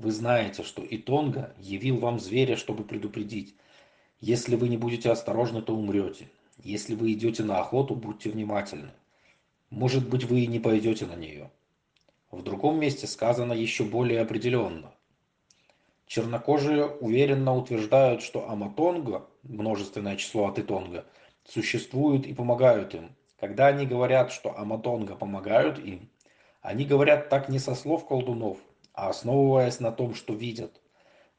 Вы знаете, что Итонга явил вам зверя, чтобы предупредить. Если вы не будете осторожны, то умрете. Если вы идете на охоту, будьте внимательны. Может быть, вы и не пойдете на нее. В другом месте сказано еще более определенно. Чернокожие уверенно утверждают, что Аматонга, множественное число от Итонга, существуют и помогают им. Когда они говорят, что Аматонга помогают им, они говорят так не со слов колдунов, а основываясь на том, что видят.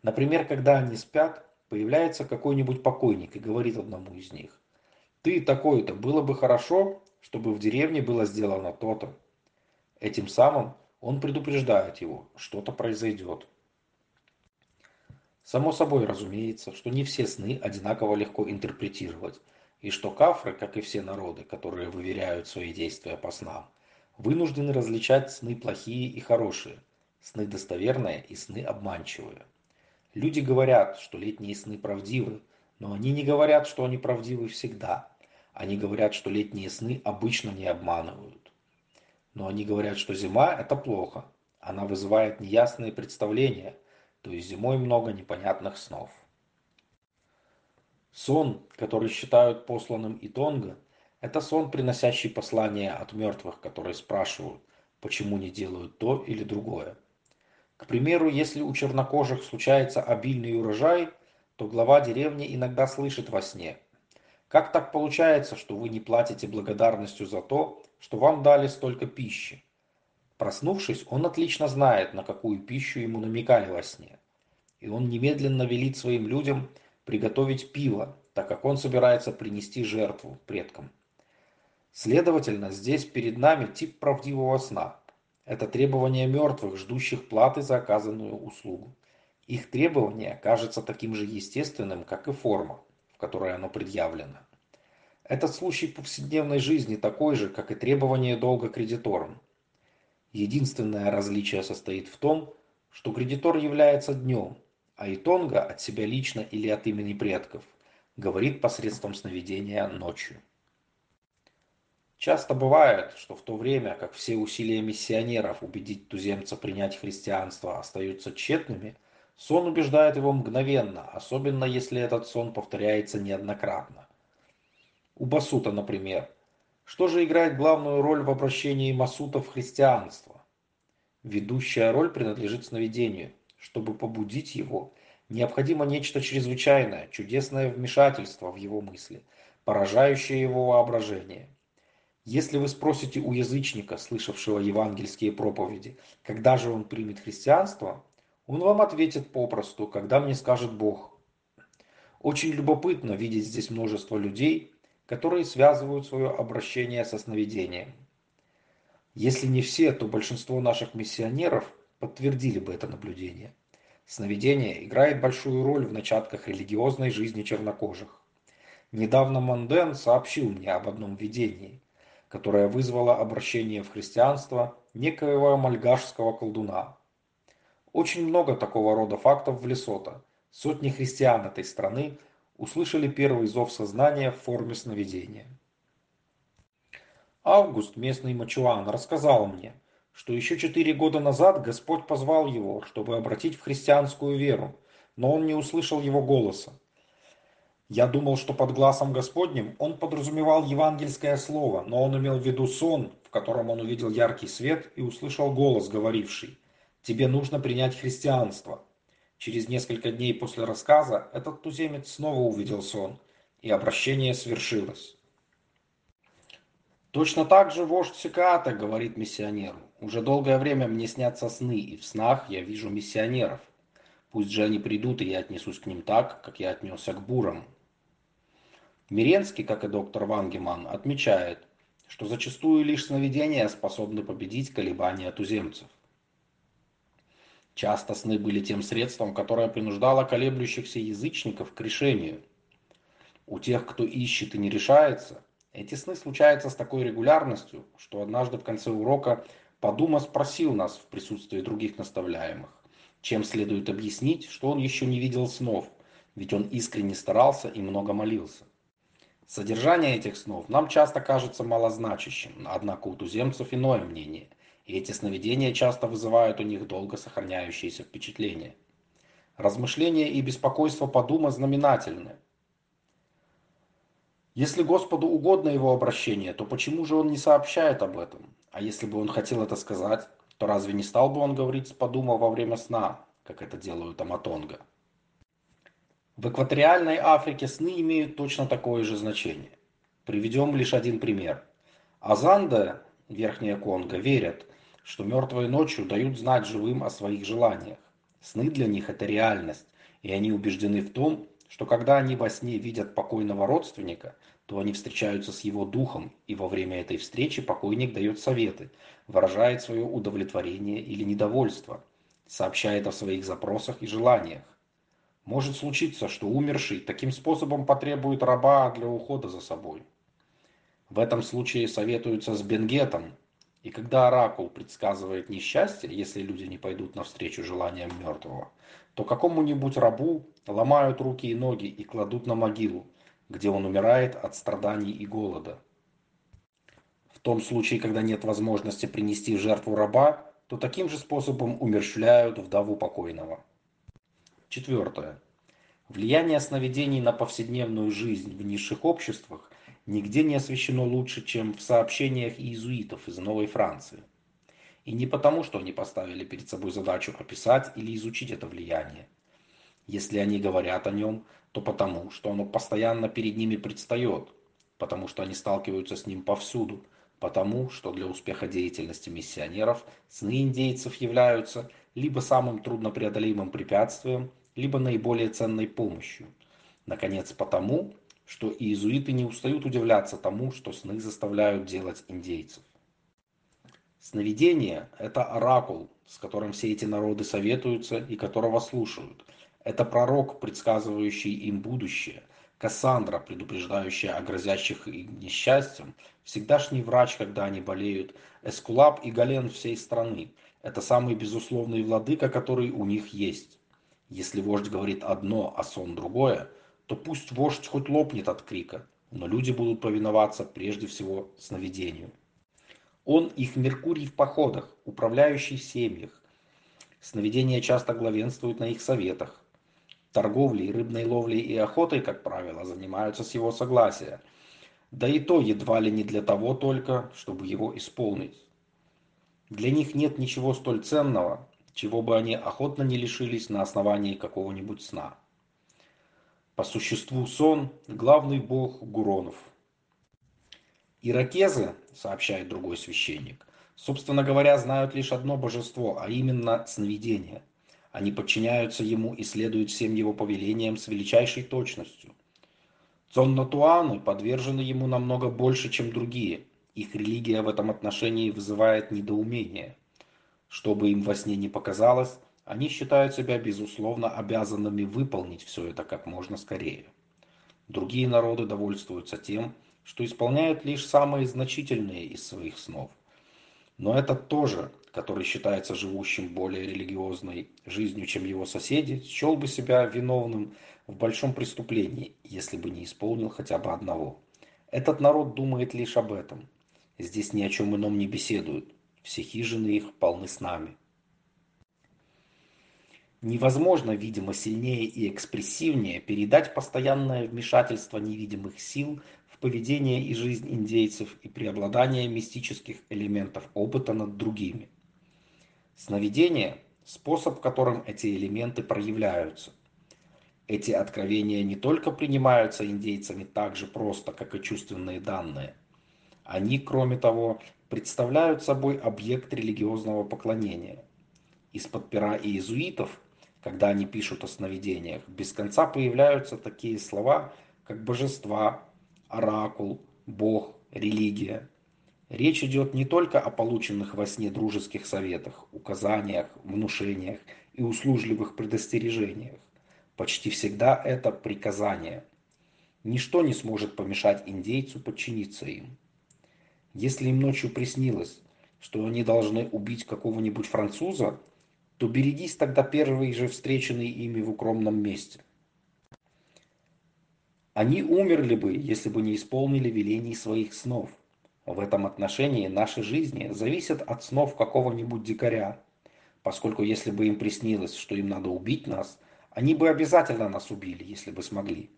Например, когда они спят, появляется какой-нибудь покойник и говорит одному из них, «Ты такой-то, было бы хорошо, чтобы в деревне было сделано то-то». Этим самым он предупреждает его, что-то произойдет. Само собой разумеется, что не все сны одинаково легко интерпретировать, и что кафры, как и все народы, которые выверяют свои действия по снам, вынуждены различать сны плохие и хорошие – сны достоверные и сны обманчивые. Люди говорят, что летние сны правдивы, но они не говорят, что они правдивы всегда. Они говорят, что летние сны обычно не обманывают. Но они говорят, что зима – это плохо. Она вызывает неясные представления, то есть зимой много непонятных снов. Сон, который считают посланным Итонга, это сон, приносящий послание от мертвых, которые спрашивают, почему не делают то или другое. К примеру, если у чернокожих случается обильный урожай, то глава деревни иногда слышит во сне. Как так получается, что вы не платите благодарностью за то, что вам дали столько пищи? Проснувшись, он отлично знает, на какую пищу ему намекали во сне. И он немедленно велит своим людям приготовить пиво, так как он собирается принести жертву предкам. Следовательно, здесь перед нами тип правдивого сна – это требование мертвых, ждущих платы за оказанную услугу. Их требование кажется таким же естественным, как и форма, в которой оно предъявлено. Этот случай повседневной жизни такой же, как и требование долга кредиторам. Единственное различие состоит в том, что кредитор является днем, а Итонга от себя лично или от имени предков говорит посредством сновидения ночью. Часто бывает, что в то время, как все усилия миссионеров убедить туземца принять христианство остаются тщетными, сон убеждает его мгновенно, особенно если этот сон повторяется неоднократно. У Басута, например. Что же играет главную роль в обращении Масута в христианство? Ведущая роль принадлежит сновидению. Чтобы побудить его, необходимо нечто чрезвычайное, чудесное вмешательство в его мысли, поражающее его воображение – если вы спросите у язычника, слышавшего евангельские проповеди, когда же он примет христианство, он вам ответит попросту, когда мне скажет Бог. Очень любопытно видеть здесь множество людей, которые связывают свое обращение со сновидением. Если не все, то большинство наших миссионеров подтвердили бы это наблюдение. Сновидение играет большую роль в начатках религиозной жизни чернокожих. Недавно Монден сообщил мне об одном видении – которая вызвала обращение в христианство некоего мальгашского колдуна. Очень много такого рода фактов в Лесото. Сотни христиан этой страны услышали первый зов сознания в форме сновидения. Август, местный мачуан, рассказал мне, что еще четыре года назад Господь позвал его, чтобы обратить в христианскую веру, но он не услышал его голоса. Я думал, что под глазом Господним он подразумевал евангельское слово, но он имел в виду сон, в котором он увидел яркий свет и услышал голос, говоривший «Тебе нужно принять христианство». Через несколько дней после рассказа этот туземец снова увидел сон, и обращение свершилось. Точно так же вождь Секаата говорит миссионеру. Уже долгое время мне снятся сны, и в снах я вижу миссионеров. Пусть же они придут, и я отнесусь к ним так, как я отнесся к бурам. Миренский, как и доктор Вангеман, отмечает, что зачастую лишь сновидения способны победить колебания туземцев. Часто сны были тем средством, которое принуждало колеблющихся язычников к решению. У тех, кто ищет и не решается, эти сны случаются с такой регулярностью, что однажды в конце урока Подума спросил нас в присутствии других наставляемых, чем следует объяснить, что он еще не видел снов, ведь он искренне старался и много молился. Содержание этих снов нам часто кажется малозначащим, однако у туземцев иное мнение, и эти сновидения часто вызывают у них долго сохраняющиеся впечатления. Размышления и беспокойство по дума знаменательны. Если Господу угодно его обращение, то почему же он не сообщает об этом? А если бы он хотел это сказать, то разве не стал бы он говорить с подума во время сна, как это делают Аматонга? В экваториальной Африке сны имеют точно такое же значение. Приведем лишь один пример. Азанда, Верхняя Конго, верят, что мертвые ночью дают знать живым о своих желаниях. Сны для них – это реальность, и они убеждены в том, что когда они во сне видят покойного родственника, то они встречаются с его духом, и во время этой встречи покойник дает советы, выражает свое удовлетворение или недовольство, сообщает о своих запросах и желаниях. Может случиться, что умерший таким способом потребует раба для ухода за собой. В этом случае советуются с Бенгетом, и когда оракул предсказывает несчастье, если люди не пойдут навстречу желаниям мертвого, то какому-нибудь рабу ломают руки и ноги и кладут на могилу, где он умирает от страданий и голода. В том случае, когда нет возможности принести в жертву раба, то таким же способом умерщвляют вдову покойного. Четвертое. Влияние сновидений на повседневную жизнь в низших обществах нигде не освещено лучше, чем в сообщениях иезуитов из Новой Франции. И не потому, что они поставили перед собой задачу описать или изучить это влияние. Если они говорят о нем, то потому, что оно постоянно перед ними предстает, потому что они сталкиваются с ним повсюду, потому что для успеха деятельности миссионеров сны индейцев являются либо самым труднопреодолимым препятствием, либо наиболее ценной помощью. Наконец, потому, что иезуиты не устают удивляться тому, что сны заставляют делать индейцев. Сновидение – это оракул, с которым все эти народы советуются и которого слушают. Это пророк, предсказывающий им будущее, Кассандра, предупреждающая о грозящих им несчастьям, всегдашний врач, когда они болеют, Эскулап и Гален всей страны. Это самый безусловный владыка, который у них есть. Если вождь говорит одно, а сон другое, то пусть вождь хоть лопнет от крика, но люди будут повиноваться прежде всего сновидению. Он их Меркурий в походах, управляющий в семьях. Сновидения часто главенствуют на их советах. Торговлей, рыбной ловлей и охотой, как правило, занимаются с его согласия. Да и то едва ли не для того только, чтобы его исполнить. Для них нет ничего столь ценного, чего бы они охотно не лишились на основании какого-нибудь сна. По существу сон – главный бог Гуронов. Иракезы, сообщает другой священник, собственно говоря, знают лишь одно божество, а именно сновидение. Они подчиняются ему и следуют всем его повелениям с величайшей точностью. Цоннатуаны подвержены ему намного больше, чем другие. Их религия в этом отношении вызывает недоумение. Что бы им во сне не показалось, они считают себя безусловно обязанными выполнить все это как можно скорее. Другие народы довольствуются тем, что исполняют лишь самые значительные из своих снов. Но этот тоже, который считается живущим более религиозной жизнью, чем его соседи, счел бы себя виновным в большом преступлении, если бы не исполнил хотя бы одного. Этот народ думает лишь об этом. Здесь ни о чем ином не беседуют. Все хижины их полны с нами. Невозможно, видимо, сильнее и экспрессивнее передать постоянное вмешательство невидимых сил в поведение и жизнь индейцев и преобладание мистических элементов опыта над другими. Сновидение – способ, которым эти элементы проявляются. Эти откровения не только принимаются индейцами так же просто, как и чувственные данные. Они, кроме того, представляют собой объект религиозного поклонения. Из-под пера иезуитов – когда они пишут о сновидениях, без конца появляются такие слова, как божества, оракул, бог, религия. Речь идет не только о полученных во сне дружеских советах, указаниях, внушениях и услужливых предостережениях. Почти всегда это приказание. Ничто не сможет помешать индейцу подчиниться им. Если им ночью приснилось, что они должны убить какого-нибудь француза, то берегись тогда первой же встреченной ими в укромном месте. Они умерли бы, если бы не исполнили велений своих снов. В этом отношении наши жизни зависят от снов какого-нибудь дикаря, поскольку если бы им приснилось, что им надо убить нас, они бы обязательно нас убили, если бы смогли.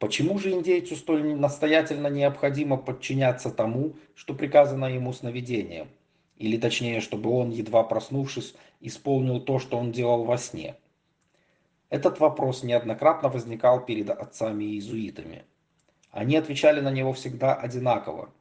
Почему же индейцу столь настоятельно необходимо подчиняться тому, что приказано ему сновидением? Или точнее, чтобы он, едва проснувшись, исполнил то, что он делал во сне? Этот вопрос неоднократно возникал перед отцами-иезуитами. Они отвечали на него всегда одинаково.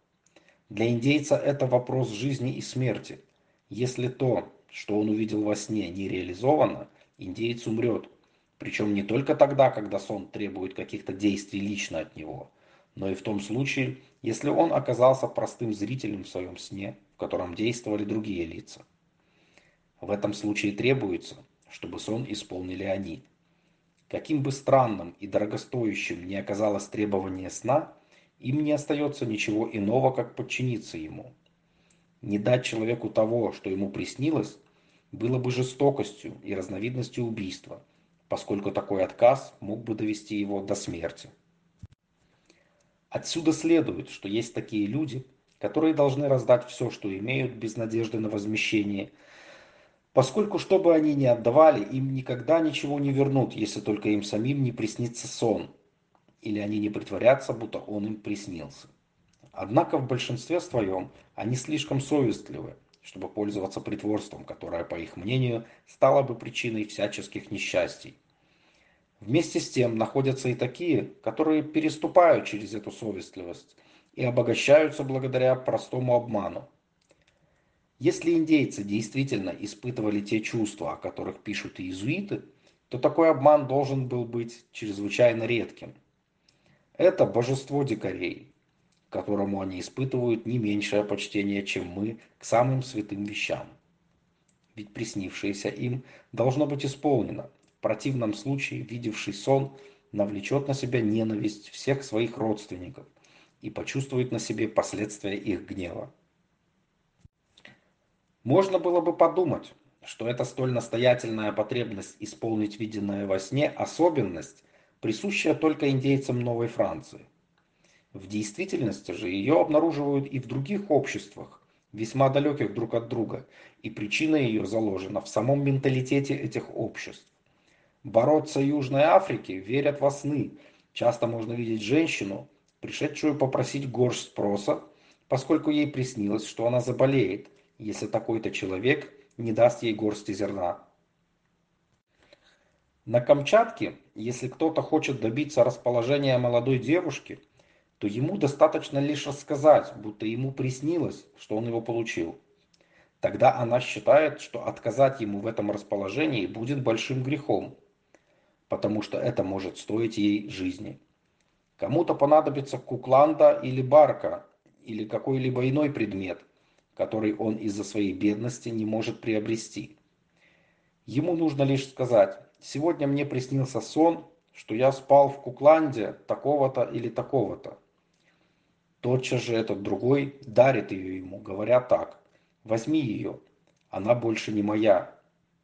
Для индейца это вопрос жизни и смерти. Если то, что он увидел во сне, не реализовано, индеец умрет – причем не только тогда, когда сон требует каких-то действий лично от него, но и в том случае, если он оказался простым зрителем в своем сне, в котором действовали другие лица. В этом случае требуется, чтобы сон исполнили они. Каким бы странным и дорогостоящим ни оказалось требование сна, им не остается ничего иного, как подчиниться ему. Не дать человеку того, что ему приснилось, было бы жестокостью и разновидностью убийства – поскольку такой отказ мог бы довести его до смерти. Отсюда следует, что есть такие люди, которые должны раздать все, что имеют, без надежды на возмещение, поскольку что бы они ни отдавали, им никогда ничего не вернут, если только им самим не приснится сон, или они не притворятся, будто он им приснился. Однако в большинстве своем они слишком совестливы, чтобы пользоваться притворством, которое, по их мнению, стало бы причиной всяческих несчастий. Вместе с тем находятся и такие, которые переступают через эту совестливость и обогащаются благодаря простому обману. Если индейцы действительно испытывали те чувства, о которых пишут иезуиты, то такой обман должен был быть чрезвычайно редким. Это божество дикарей, которому они испытывают не меньшее почтение, чем мы к самым святым вещам. Ведь приснившееся им должно быть исполнено. В противном случае видевший сон навлечет на себя ненависть всех своих родственников и почувствует на себе последствия их гнева. Можно было бы подумать, что эта столь настоятельная потребность исполнить виденное во сне особенность, присущая только индейцам Новой Франции – в действительности же ее обнаруживают и в других обществах, весьма далеких друг от друга, и причина ее заложена в самом менталитете этих обществ. Бороться Южной Африки верят во сны. Часто можно видеть женщину, пришедшую попросить горсть спроса, поскольку ей приснилось, что она заболеет, если такой-то человек не даст ей горсти зерна. На Камчатке, если кто-то хочет добиться расположения молодой девушки, то ему достаточно лишь рассказать, будто ему приснилось, что он его получил. Тогда она считает, что отказать ему в этом расположении будет большим грехом, потому что это может стоить ей жизни. Кому-то понадобится кукланда или барка, или какой-либо иной предмет, который он из-за своей бедности не может приобрести. Ему нужно лишь сказать, сегодня мне приснился сон, что я спал в кукланде такого-то или такого-то. Тотчас же этот другой дарит ее ему, говоря так, возьми ее, она больше не моя,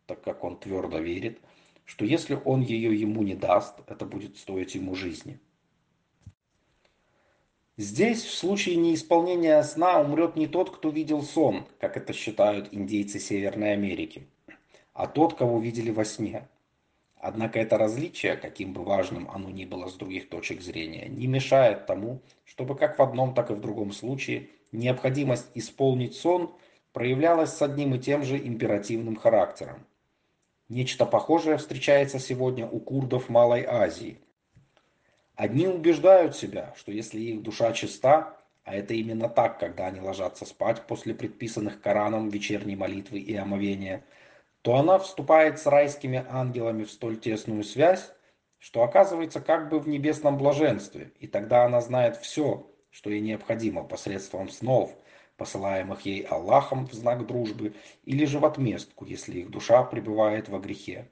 так как он твердо верит, что если он ее ему не даст, это будет стоить ему жизни. Здесь в случае неисполнения сна умрет не тот, кто видел сон, как это считают индейцы Северной Америки, а тот, кого видели во сне. Однако это различие, каким бы важным оно ни было с других точек зрения, не мешает тому, чтобы как в одном, так и в другом случае необходимость исполнить сон проявлялась с одним и тем же императивным характером. Нечто похожее встречается сегодня у курдов Малой Азии. Одни убеждают себя, что если их душа чиста, а это именно так, когда они ложатся спать после предписанных Кораном вечерней молитвы и омовения – то она вступает с райскими ангелами в столь тесную связь, что оказывается как бы в небесном блаженстве, и тогда она знает все, что ей необходимо посредством снов, посылаемых ей Аллахом в знак дружбы, или же в отместку, если их душа пребывает во грехе.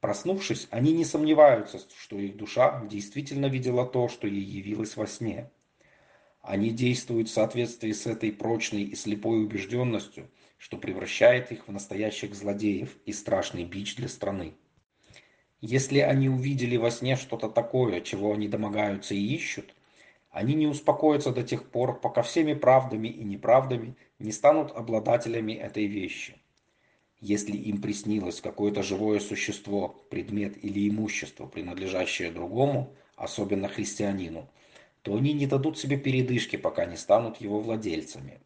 Проснувшись, они не сомневаются, что их душа действительно видела то, что ей явилось во сне. Они действуют в соответствии с этой прочной и слепой убежденностью – что превращает их в настоящих злодеев и страшный бич для страны. Если они увидели во сне что-то такое, чего они домогаются и ищут, Они не успокоятся до тех пор, пока всеми правдами и неправдами не станут обладателями этой вещи. Если им приснилось какое-то живое существо, предмет или имущество, принадлежащее другому, особенно христианину, то они не дадут себе передышки, пока не станут его владельцами.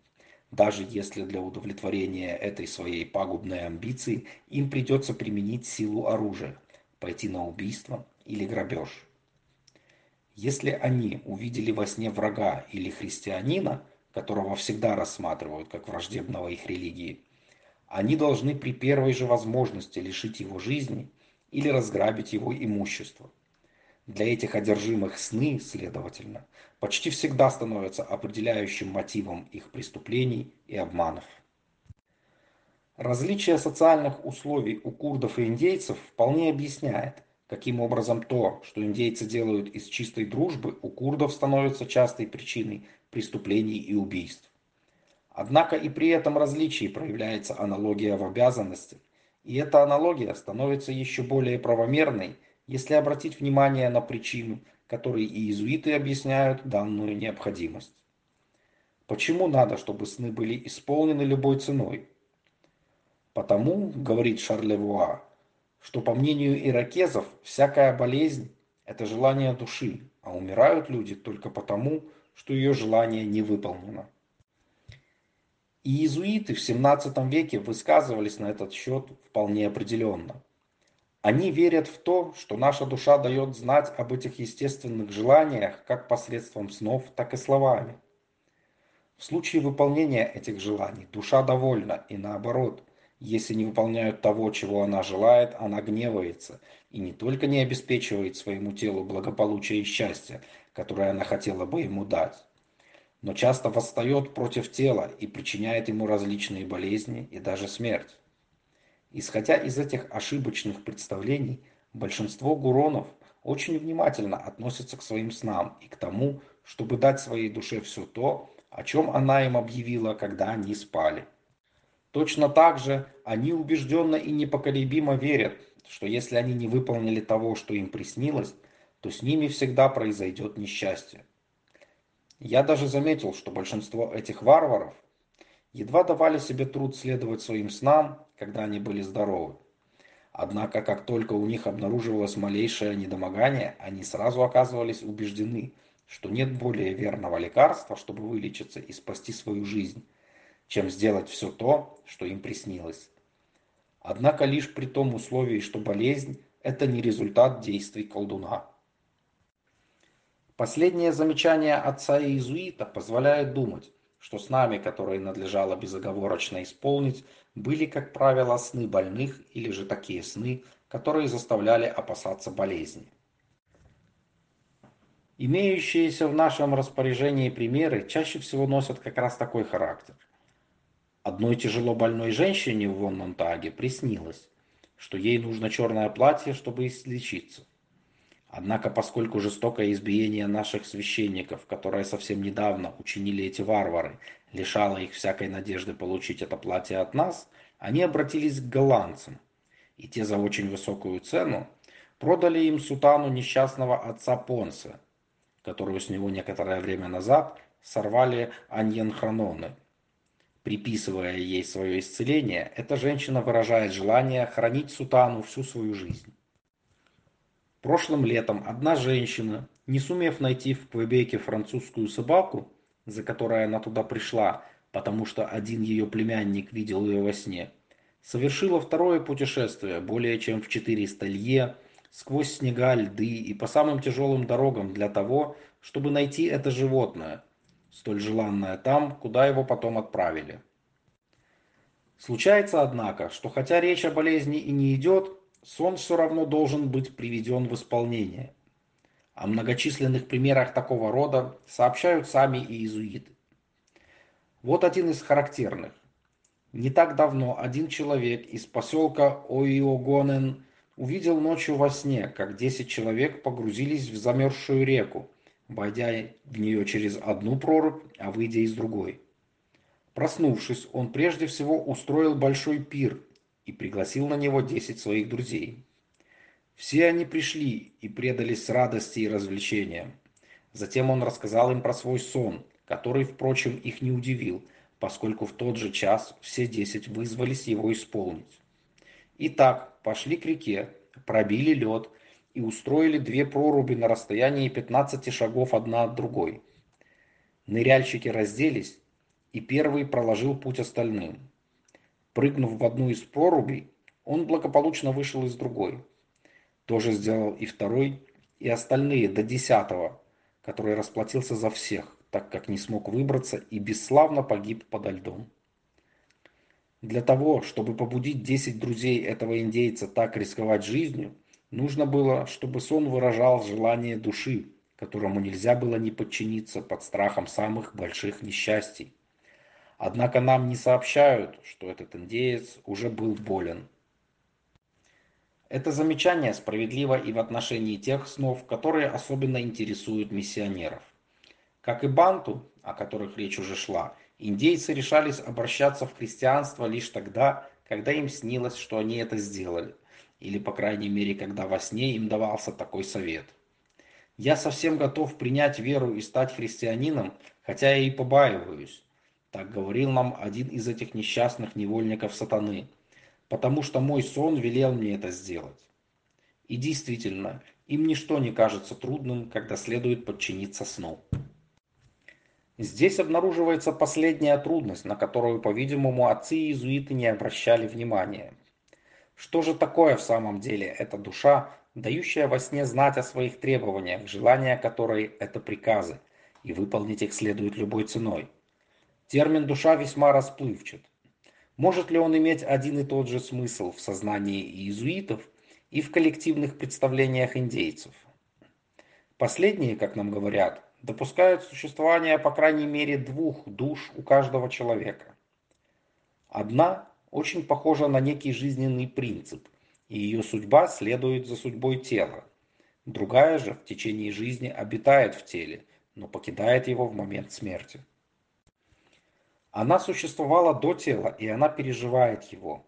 Даже если для удовлетворения этой своей пагубной амбиции им придется применить силу оружия, пойти на убийство или грабеж. Если они увидели во сне врага или христианина, которого всегда рассматривают как враждебного их религии, они должны при первой же возможности лишить его жизни или разграбить его имущество. Для этих одержимых сны, следовательно, почти всегда становятся определяющим мотивом их преступлений и обманов. Различие социальных условий у курдов и индейцев вполне объясняет, каким образом то, что индейцы делают из чистой дружбы, у курдов становится частой причиной преступлений и убийств. Однако и при этом различии проявляется аналогия в обязанностях, и эта аналогия становится еще более правомерной – если обратить внимание на причину, которой и иезуиты объясняют данную необходимость. Почему надо, чтобы сны были исполнены любой ценой? Потому, говорит Шарлевуа, что по мнению иракезов всякая болезнь – это желание души, а умирают люди только потому, что ее желание не выполнено. Иезуиты в 17 веке высказывались на этот счет вполне определенно. Они верят в то, что наша душа дает знать об этих естественных желаниях как посредством снов, так и словами. В случае выполнения этих желаний душа довольна, и наоборот, если не выполняют того, чего она желает, она гневается и не только не обеспечивает своему телу благополучие и счастье, которое она хотела бы ему дать, но часто восстает против тела и причиняет ему различные болезни и даже смерть. Исходя из этих ошибочных представлений, большинство гуронов очень внимательно относятся к своим снам и к тому, чтобы дать своей душе все то, о чем она им объявила, когда они спали. Точно так же они убежденно и непоколебимо верят, что если они не выполнили того, что им приснилось, то с ними всегда произойдет несчастье. Я даже заметил, что большинство этих варваров едва давали себе труд следовать своим снам когда они были здоровы. Однако, как только у них обнаруживалось малейшее недомогание, они сразу оказывались убеждены, что нет более верного лекарства, чтобы вылечиться и спасти свою жизнь, чем сделать все то, что им приснилось. Однако лишь при том условии, что болезнь – это не результат действий колдуна. Последнее замечание отца иезуита позволяет думать, что с нами, которые надлежало безоговорочно исполнить, были, как правило, сны больных или же такие сны, которые заставляли опасаться болезни. Имеющиеся в нашем распоряжении примеры чаще всего носят как раз такой характер. Одной тяжело больной женщине в Воннонтаге приснилось, что ей нужно черное платье, чтобы излечиться. Однако, поскольку жестокое избиение наших священников, которое совсем недавно учинили эти варвары, лишало их всякой надежды получить это платье от нас, они обратились к голландцам, и те за очень высокую цену продали им сутану несчастного отца Понса, которую с него некоторое время назад сорвали аньенхрононы. Приписывая ей свое исцеление, эта женщина выражает желание хранить сутану всю свою жизнь. Прошлым летом одна женщина, не сумев найти в Квебеке французскую собаку, за которой она туда пришла, потому что один ее племянник видел ее во сне, совершила второе путешествие более чем в 400 лье, сквозь снега, льды и по самым тяжелым дорогам для того, чтобы найти это животное, столь желанное там, куда его потом отправили. Случается, однако, что хотя речь о болезни и не идет, сон все равно должен быть приведен в исполнение. О многочисленных примерах такого рода сообщают сами иезуиты. Вот один из характерных. Не так давно один человек из поселка Оиогонен увидел ночью во сне, как 10 человек погрузились в замерзшую реку, войдя в нее через одну прорубь, а выйдя из другой. Проснувшись, он прежде всего устроил большой пир и пригласил на него десять своих друзей. Все они пришли и предались радости и развлечениям. Затем он рассказал им про свой сон, который, впрочем, их не удивил, поскольку в тот же час все десять вызвались его исполнить. Итак, пошли к реке, пробили лед и устроили две проруби на расстоянии 15 шагов одна от другой. Ныряльщики разделись, и первый проложил путь остальным. Прыгнув в одну из прорубей, он благополучно вышел из другой. То же сделал и второй, и остальные до десятого, который расплатился за всех, так как не смог выбраться и бесславно погиб подо льдом. Для того, чтобы побудить десять друзей этого индейца так рисковать жизнью, нужно было, чтобы сон выражал желание души, которому нельзя было не подчиниться под страхом самых больших несчастий. Однако нам не сообщают, что этот индеец уже был болен. Это замечание справедливо и в отношении тех снов, которые особенно интересуют миссионеров. Как и банту, о которых речь уже шла, индейцы решались обращаться в христианство лишь тогда, когда им снилось, что они это сделали, или, по крайней мере, когда во сне им давался такой совет. Я совсем готов принять веру и стать христианином, хотя я и побаиваюсь. Так говорил нам один из этих несчастных невольников сатаны, потому что мой сон велел мне это сделать. И действительно, им ничто не кажется трудным, когда следует подчиниться сну. Здесь обнаруживается последняя трудность, на которую, по-видимому, отцы и иезуиты не обращали внимания. Что же такое в самом деле эта душа, дающая во сне знать о своих требованиях, желания которой – это приказы, и выполнить их следует любой ценой? Термин «душа» весьма расплывчат. Может ли он иметь один и тот же смысл в сознании иезуитов и в коллективных представлениях индейцев? Последние, как нам говорят, допускают существование по крайней мере двух душ у каждого человека. Одна очень похожа на некий жизненный принцип, и ее судьба следует за судьбой тела. Другая же в течение жизни обитает в теле, но покидает его в момент смерти. Она существовала до тела, и она переживает его.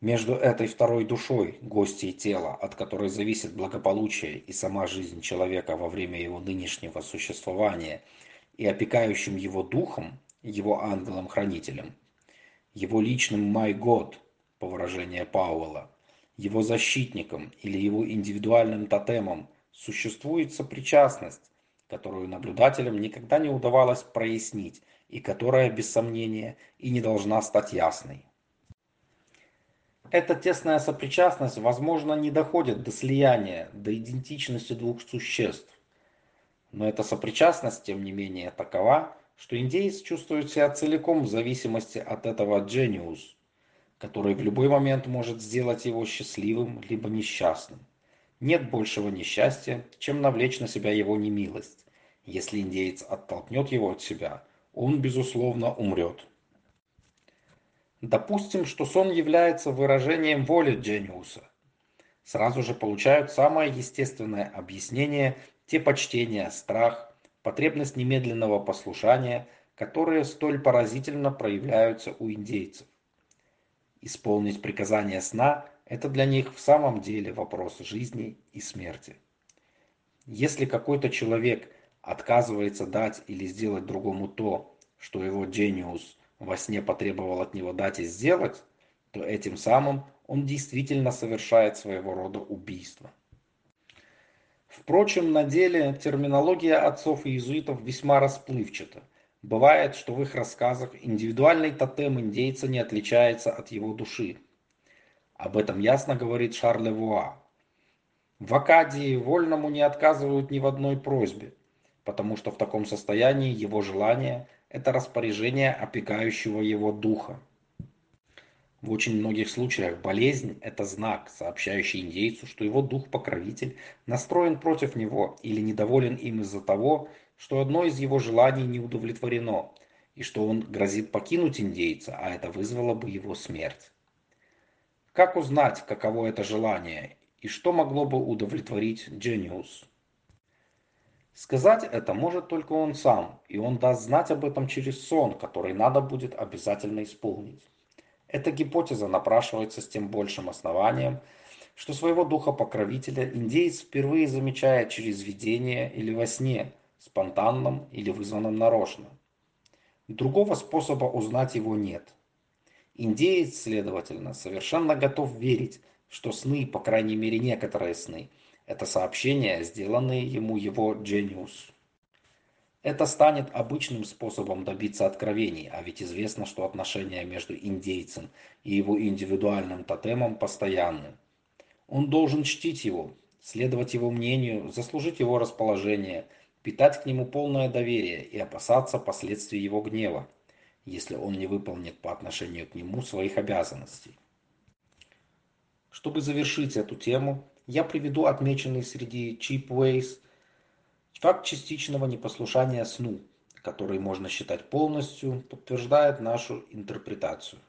Между этой второй душой, гостьей тела, от которой зависит благополучие и сама жизнь человека во время его нынешнего существования, и опекающим его духом, его ангелом-хранителем, его личным «май год», по выражению Пауэлла, его защитником или его индивидуальным тотемом, существует сопричастность, которую наблюдателям никогда не удавалось прояснить и которая, без сомнения, и не должна стать ясной. Эта тесная сопричастность, возможно, не доходит до слияния, до идентичности двух существ. Но эта сопричастность, тем не менее, такова, что индеец чувствует себя целиком в зависимости от этого джениус, который в любой момент может сделать его счастливым либо несчастным. Нет большего несчастья, чем навлечь на себя его немилость. Если индеец оттолкнет его от себя, он, безусловно, умрет. Допустим, что сон является выражением воли Джениуса. Сразу же получают самое естественное объяснение те почтения, страх, потребность немедленного послушания, которые столь поразительно проявляются у индейцев. Исполнить приказание сна – это для них в самом деле вопрос жизни и смерти. Если какой-то человек отказывается дать или сделать другому то, что его джениус во сне потребовал от него дать и сделать, то этим самым он действительно совершает своего рода убийство. Впрочем, на деле терминология отцов и иезуитов весьма расплывчата. Бывает, что в их рассказах индивидуальный тотем индейца не отличается от его души. Об этом ясно говорит Шарль Вуа. В Акадии вольному не отказывают ни в одной просьбе, потому что в таком состоянии его желание это распоряжение опекающего его духа. В очень многих случаях болезнь – это знак, сообщающий индейцу, что его дух-покровитель настроен против него или недоволен им из-за того, что одно из его желаний не удовлетворено, и что он грозит покинуть индейца, а это вызвало бы его смерть. Как узнать, каково это желание, и что могло бы удовлетворить Джениус? Сказать это может только он сам, и он даст знать об этом через сон, который надо будет обязательно исполнить. Эта гипотеза напрашивается с тем большим основанием, что своего духа-покровителя индеец впервые замечает через видение или во сне, спонтанном или вызванном нарочно. Другого способа узнать его нет. Индеец, следовательно, совершенно готов верить, что сны, по крайней мере некоторые сны, это сообщения, сделанные ему его джениус. Это станет обычным способом добиться откровений, а ведь известно, что отношения между индейцем и его индивидуальным тотемом постоянны. Он должен чтить его, следовать его мнению, заслужить его расположение, питать к нему полное доверие и опасаться последствий его гнева, если он не выполнит по отношению к нему своих обязанностей. Чтобы завершить эту тему, я приведу отмеченный среди Ways Факт частичного непослушания сну, который можно считать полностью, подтверждает нашу интерпретацию.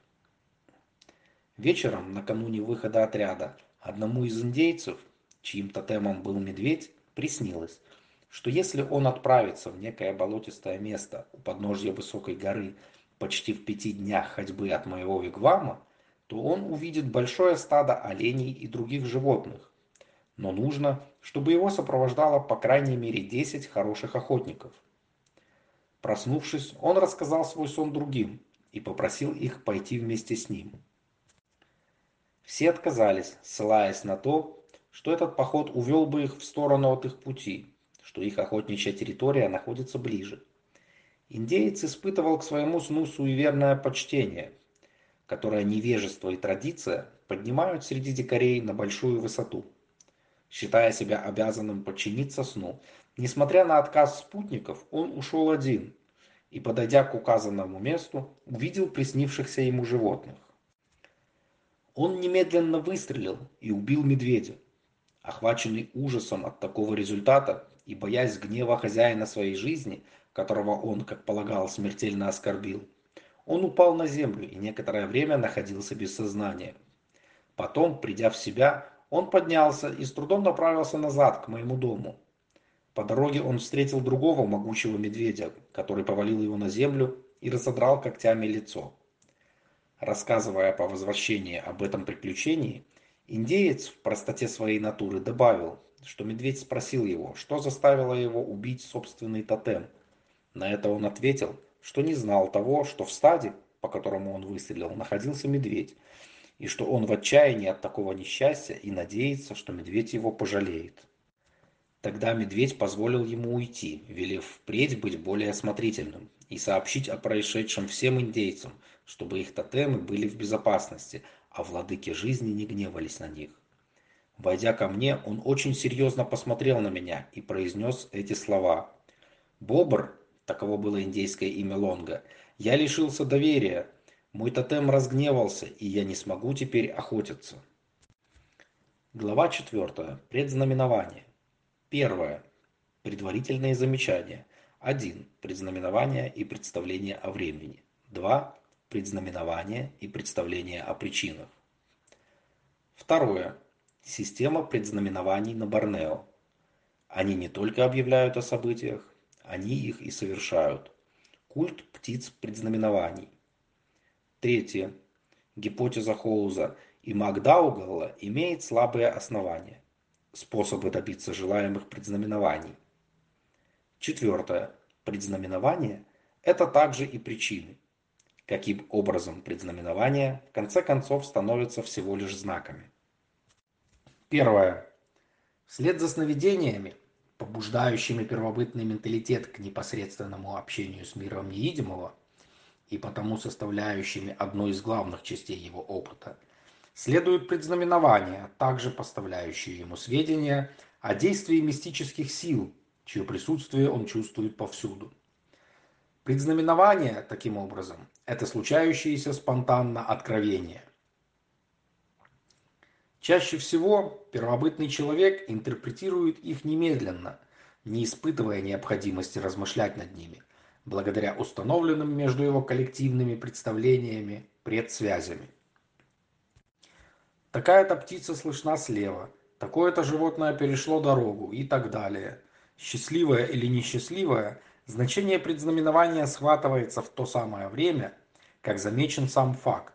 Вечером, накануне выхода отряда, одному из индейцев, чьим тотемом был медведь, приснилось, что если он отправится в некое болотистое место у подножья высокой горы почти в пяти днях ходьбы от моего вигвама, то он увидит большое стадо оленей и других животных, но нужно, чтобы его сопровождало по крайней мере 10 хороших охотников. Проснувшись, он рассказал свой сон другим и попросил их пойти вместе с ним. Все отказались, ссылаясь на то, что этот поход увел бы их в сторону от их пути, что их охотничья территория находится ближе. Индеец испытывал к своему сну суеверное почтение, которое невежество и традиция поднимают среди дикарей на большую высоту считая себя обязанным подчиниться сну. Несмотря на отказ спутников, он ушел один и, подойдя к указанному месту, увидел приснившихся ему животных. Он немедленно выстрелил и убил медведя. Охваченный ужасом от такого результата и боясь гнева хозяина своей жизни, которого он, как полагал, смертельно оскорбил, он упал на землю и некоторое время находился без сознания. Потом, придя в себя, он поднялся и с трудом направился назад, к моему дому. По дороге он встретил другого могучего медведя, который повалил его на землю и разодрал когтями лицо. Рассказывая по возвращении об этом приключении, индеец в простоте своей натуры добавил, что медведь спросил его, что заставило его убить собственный тотем. На это он ответил, что не знал того, что в стаде, по которому он выстрелил, находился медведь, и что он в отчаянии от такого несчастья и надеется, что медведь его пожалеет. Тогда медведь позволил ему уйти, велев впредь быть более осмотрительным и сообщить о происшедшем всем индейцам, чтобы их тотемы были в безопасности, а владыки жизни не гневались на них. Войдя ко мне, он очень серьезно посмотрел на меня и произнес эти слова. «Бобр, таково было индейское имя Лонга, я лишился доверия, мой тотем разгневался, и я не смогу теперь охотиться. Глава 4. Предзнаменование. Первое. Предварительные замечания. 1. Предзнаменование и представление о времени. 2. Предзнаменование и представление о причинах. Второе. Система предзнаменований на Борнео. Они не только объявляют о событиях, они их и совершают. Культ птиц предзнаменований. Третье. Гипотеза Хоуза и Макдаугалла имеет слабые основания. Способы добиться желаемых предзнаменований. Четвертое. Предзнаменование – это также и причины. Каким образом предзнаменования в конце концов становятся всего лишь знаками. Первое. Вслед за сновидениями, побуждающими первобытный менталитет к непосредственному общению с миром невидимого, и потому составляющими одну из главных частей его опыта, следуют предзнаменования, также поставляющие ему сведения о действии мистических сил, чье присутствие он чувствует повсюду. Предзнаменование, таким образом, это случающиеся спонтанно откровения. Чаще всего первобытный человек интерпретирует их немедленно, не испытывая необходимости размышлять над ними – благодаря установленным между его коллективными представлениями предсвязями. Такая-то птица слышна слева, такое-то животное перешло дорогу и так далее. Счастливое или несчастливое, значение предзнаменования схватывается в то самое время, как замечен сам факт.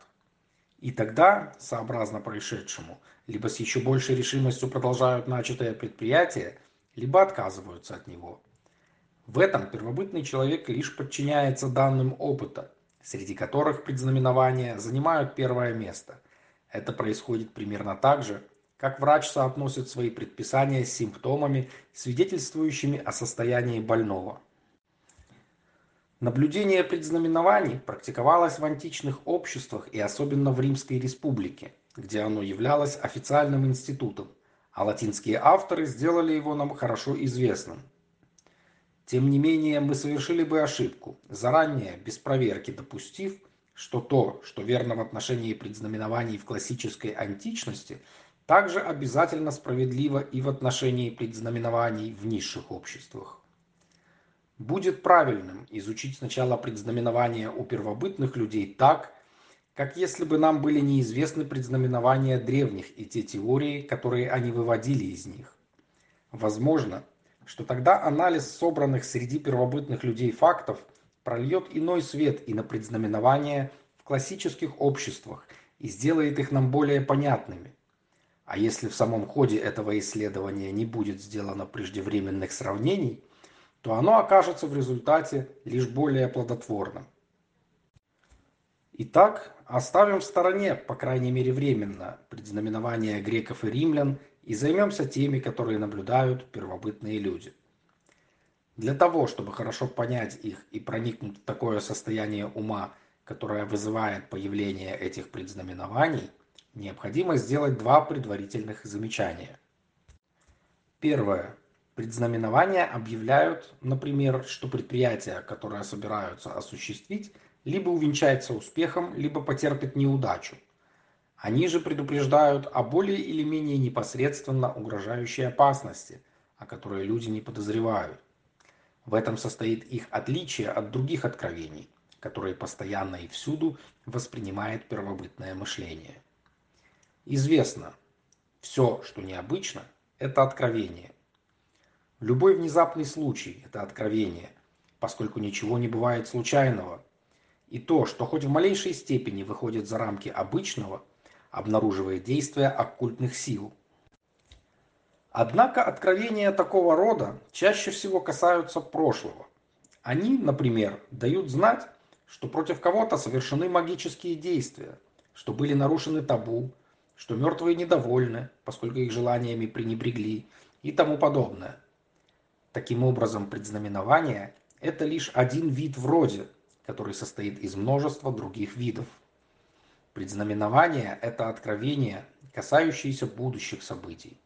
И тогда, сообразно происшедшему, либо с еще большей решимостью продолжают начатое предприятие, либо отказываются от него. В этом первобытный человек лишь подчиняется данным опыта, среди которых предзнаменования занимают первое место. Это происходит примерно так же, как врач соотносит свои предписания с симптомами, свидетельствующими о состоянии больного. Наблюдение предзнаменований практиковалось в античных обществах и особенно в Римской республике, где оно являлось официальным институтом, а латинские авторы сделали его нам хорошо известным. Тем не менее, мы совершили бы ошибку, заранее, без проверки допустив, что то, что верно в отношении предзнаменований в классической античности, также обязательно справедливо и в отношении предзнаменований в низших обществах. Будет правильным изучить сначала предзнаменования у первобытных людей так, как если бы нам были неизвестны предзнаменования древних и те теории, которые они выводили из них. Возможно, что тогда анализ собранных среди первобытных людей фактов прольет иной свет и на предзнаменования в классических обществах и сделает их нам более понятными. А если в самом ходе этого исследования не будет сделано преждевременных сравнений – то оно окажется в результате лишь более плодотворным. Итак, оставим в стороне, по крайней мере временно, предзнаменования греков и римлян и займемся теми, которые наблюдают первобытные люди. Для того, чтобы хорошо понять их и проникнуть в такое состояние ума, которое вызывает появление этих предзнаменований, необходимо сделать два предварительных замечания. Первое. Предзнаменования объявляют, например, что предприятие, которое собираются осуществить, либо увенчается успехом, либо потерпит неудачу. Они же предупреждают о более или менее непосредственно угрожающей опасности, о которой люди не подозревают. В этом состоит их отличие от других откровений, которые постоянно и всюду воспринимает первобытное мышление. Известно, все, что необычно, это откровение. Любой внезапный случай – это откровение, поскольку ничего не бывает случайного. И то, что хоть в малейшей степени выходит за рамки обычного, обнаруживает действия оккультных сил. Однако откровения такого рода чаще всего касаются прошлого. Они, например, дают знать, что против кого-то совершены магические действия, что были нарушены табу, что мертвые недовольны, поскольку их желаниями пренебрегли и тому подобное. Таким образом, предзнаменование – это лишь один вид вроде, который состоит из множества других видов. Предзнаменование – это откровения, касающиеся будущих событий.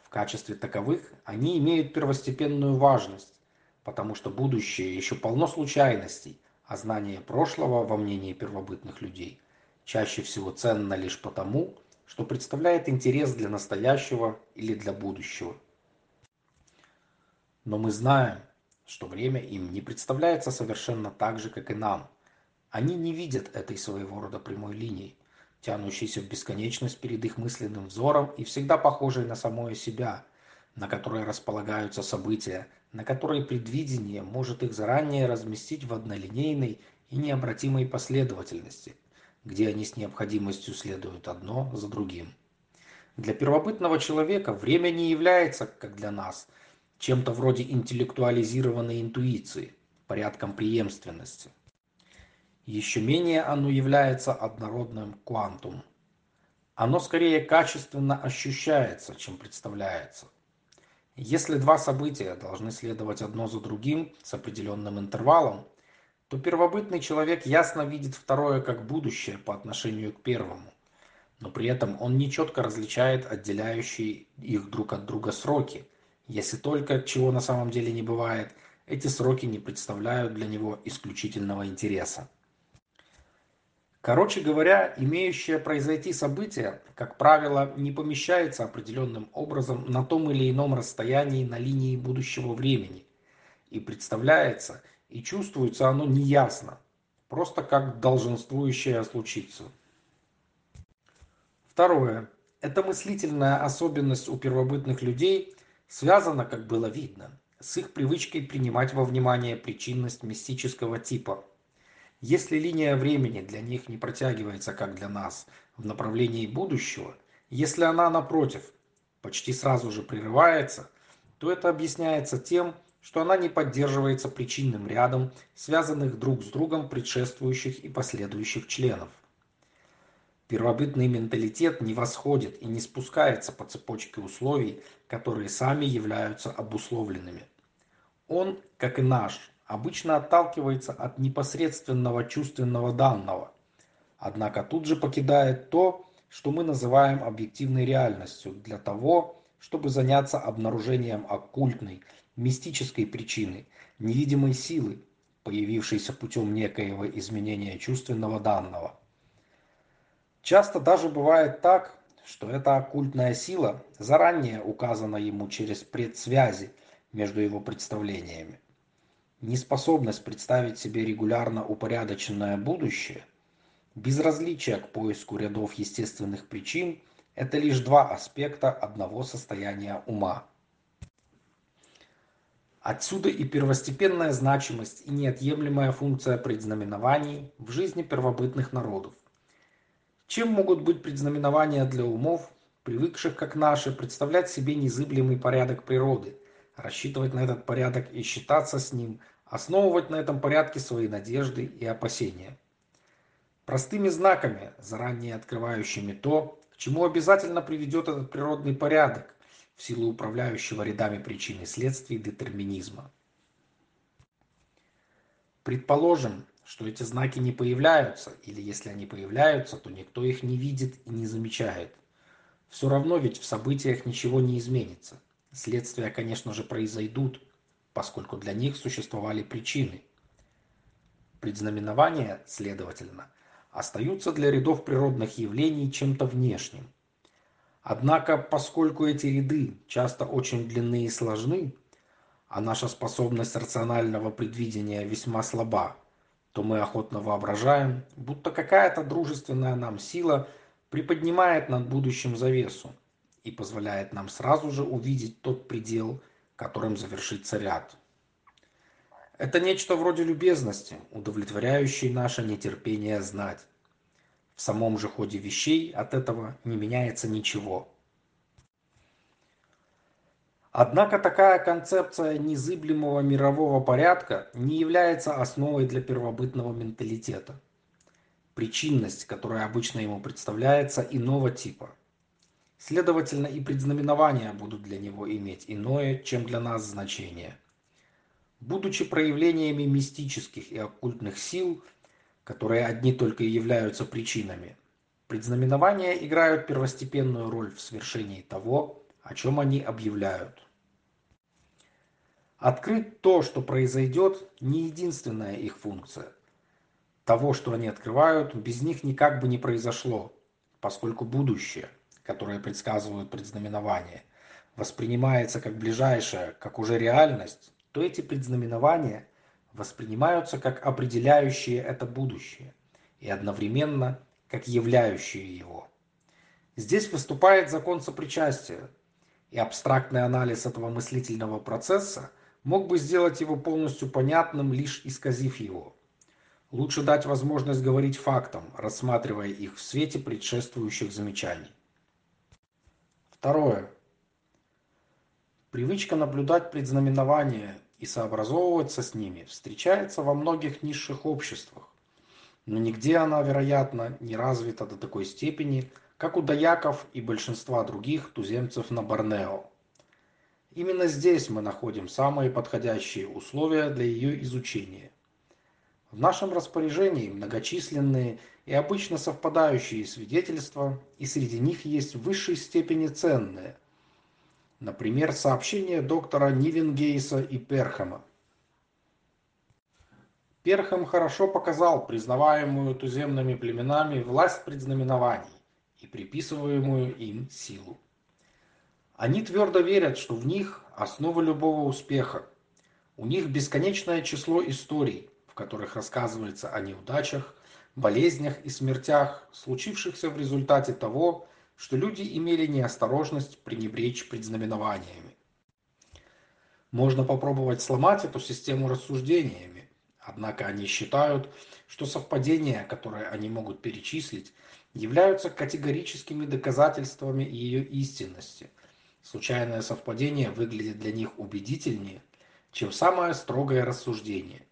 В качестве таковых они имеют первостепенную важность, потому что будущее еще полно случайностей, а знание прошлого, во мнении первобытных людей, чаще всего ценно лишь потому, что представляет интерес для настоящего или для будущего. Но мы знаем, что время им не представляется совершенно так же, как и нам. Они не видят этой своего рода прямой линии, тянущейся в бесконечность перед их мысленным взором и всегда похожей на самое себя, на которой располагаются события, на которой предвидение может их заранее разместить в однолинейной и необратимой последовательности, где они с необходимостью следуют одно за другим. Для первобытного человека время не является, как для нас – чем-то вроде интеллектуализированной интуиции, порядком преемственности. Еще менее оно является однородным квантум. Оно скорее качественно ощущается, чем представляется. Если два события должны следовать одно за другим с определенным интервалом, то первобытный человек ясно видит второе как будущее по отношению к первому, но при этом он нечетко различает отделяющие их друг от друга сроки, если только, чего на самом деле не бывает, эти сроки не представляют для него исключительного интереса. Короче говоря, имеющее произойти событие, как правило, не помещается определенным образом на том или ином расстоянии на линии будущего времени. И представляется, и чувствуется оно неясно, просто как долженствующее случиться. Второе. Это мыслительная особенность у первобытных людей связано, как было видно, с их привычкой принимать во внимание причинность мистического типа. Если линия времени для них не протягивается, как для нас, в направлении будущего, если она, напротив, почти сразу же прерывается, то это объясняется тем, что она не поддерживается причинным рядом связанных друг с другом предшествующих и последующих членов. Первобытный менталитет не восходит и не спускается по цепочке условий, которые сами являются обусловленными. Он, как и наш, обычно отталкивается от непосредственного чувственного данного, однако тут же покидает то, что мы называем объективной реальностью для того, чтобы заняться обнаружением оккультной, мистической причины, невидимой силы, появившейся путем некоего изменения чувственного данного. Часто даже бывает так, что эта оккультная сила заранее указана ему через предсвязи между его представлениями. Неспособность представить себе регулярно упорядоченное будущее, безразличие к поиску рядов естественных причин – это лишь два аспекта одного состояния ума. Отсюда и первостепенная значимость и неотъемлемая функция предзнаменований в жизни первобытных народов. Чем могут быть предзнаменования для умов, привыкших, как наши, представлять себе незыблемый порядок природы, рассчитывать на этот порядок и считаться с ним – основывать на этом порядке свои надежды и опасения. Простыми знаками, заранее открывающими то, к чему обязательно приведет этот природный порядок, в силу управляющего рядами причин и следствий детерминизма. Предположим, что эти знаки не появляются, или если они появляются, то никто их не видит и не замечает. Все равно ведь в событиях ничего не изменится. Следствия, конечно же, произойдут, поскольку для них существовали причины. Предзнаменования, следовательно, остаются для рядов природных явлений чем-то внешним. Однако, поскольку эти ряды часто очень длинны и сложны, а наша способность рационального предвидения весьма слаба, то мы охотно воображаем, будто какая-то дружественная нам сила приподнимает над будущим завесу и позволяет нам сразу же увидеть тот предел, которым завершится ряд. Это нечто вроде любезности, удовлетворяющей наше нетерпение знать. В самом же ходе вещей от этого не меняется ничего. Однако такая концепция незыблемого мирового порядка не является основой для первобытного менталитета. Причинность, которая обычно ему представляется, иного типа – Следовательно, и предзнаменования будут для него иметь иное, чем для нас значение. Будучи проявлениями мистических и оккультных сил, которые одни только и являются причинами, предзнаменования играют первостепенную роль в свершении того, о чем они объявляют. Открыть то, что произойдет, не единственная их функция. Того, что они открывают, без них никак бы не произошло, поскольку будущее – которые предсказывают предзнаменования, воспринимается как ближайшая, как уже реальность, то эти предзнаменования воспринимаются как определяющие это будущее и одновременно как являющие его. Здесь выступает закон сопричастия, и абстрактный анализ этого мыслительного процесса мог бы сделать его полностью понятным, лишь исказив его. Лучше дать возможность говорить фактам, рассматривая их в свете предшествующих замечаний. Второе. Привычка наблюдать предзнаменования и сообразовываться с ними встречается во многих низших обществах, но нигде она, вероятно, не развита до такой степени, как у даяков и большинства других туземцев на Борнео. Именно здесь мы находим самые подходящие условия для ее изучения. В нашем распоряжении многочисленные и обычно совпадающие свидетельства, и среди них есть в высшей степени ценные. Например, сообщения доктора Нивенгейса и Перхама. Перхам хорошо показал признаваемую туземными племенами власть предзнаменований и приписываемую им силу. Они твердо верят, что в них основа любого успеха. У них бесконечное число историй, в которых рассказывается о неудачах, болезнях и смертях, случившихся в результате того, что люди имели неосторожность пренебречь предзнаменованиями. Можно попробовать сломать эту систему рассуждениями, Однако они считают, что совпадения, которые они могут перечислить, являются категорическими доказательствами ее истинности. Случайное совпадение выглядит для них убедительнее, чем самое строгое рассуждение.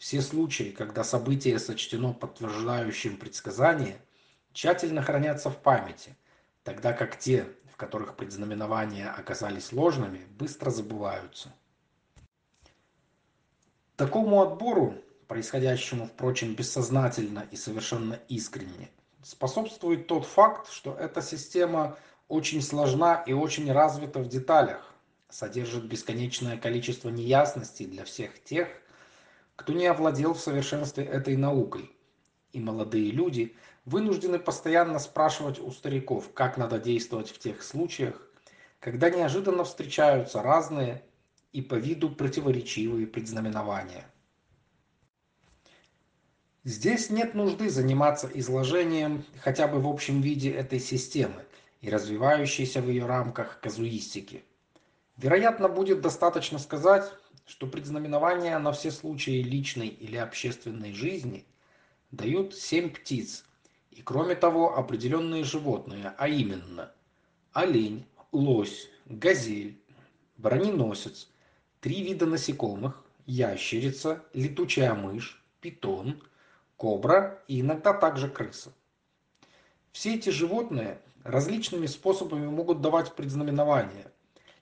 Все случаи, когда событие сочтено подтверждающим предсказание, тщательно хранятся в памяти, тогда как те, в которых предзнаменования оказались ложными, быстро забываются. Такому отбору, происходящему, впрочем, бессознательно и совершенно искренне, способствует тот факт, что эта система очень сложна и очень развита в деталях, содержит бесконечное количество неясностей для всех тех, кто не овладел в совершенстве этой наукой. И молодые люди вынуждены постоянно спрашивать у стариков, как надо действовать в тех случаях, когда неожиданно встречаются разные и по виду противоречивые предзнаменования. Здесь нет нужды заниматься изложением хотя бы в общем виде этой системы и развивающейся в ее рамках казуистики. Вероятно, будет достаточно сказать, что предзнаменования на все случаи личной или общественной жизни дают семь птиц, и кроме того определенные животные, а именно олень, лось, газель, броненосец, три вида насекомых, ящерица, летучая мышь, питон, кобра и иногда также крыса. Все эти животные различными способами могут давать предзнаменования,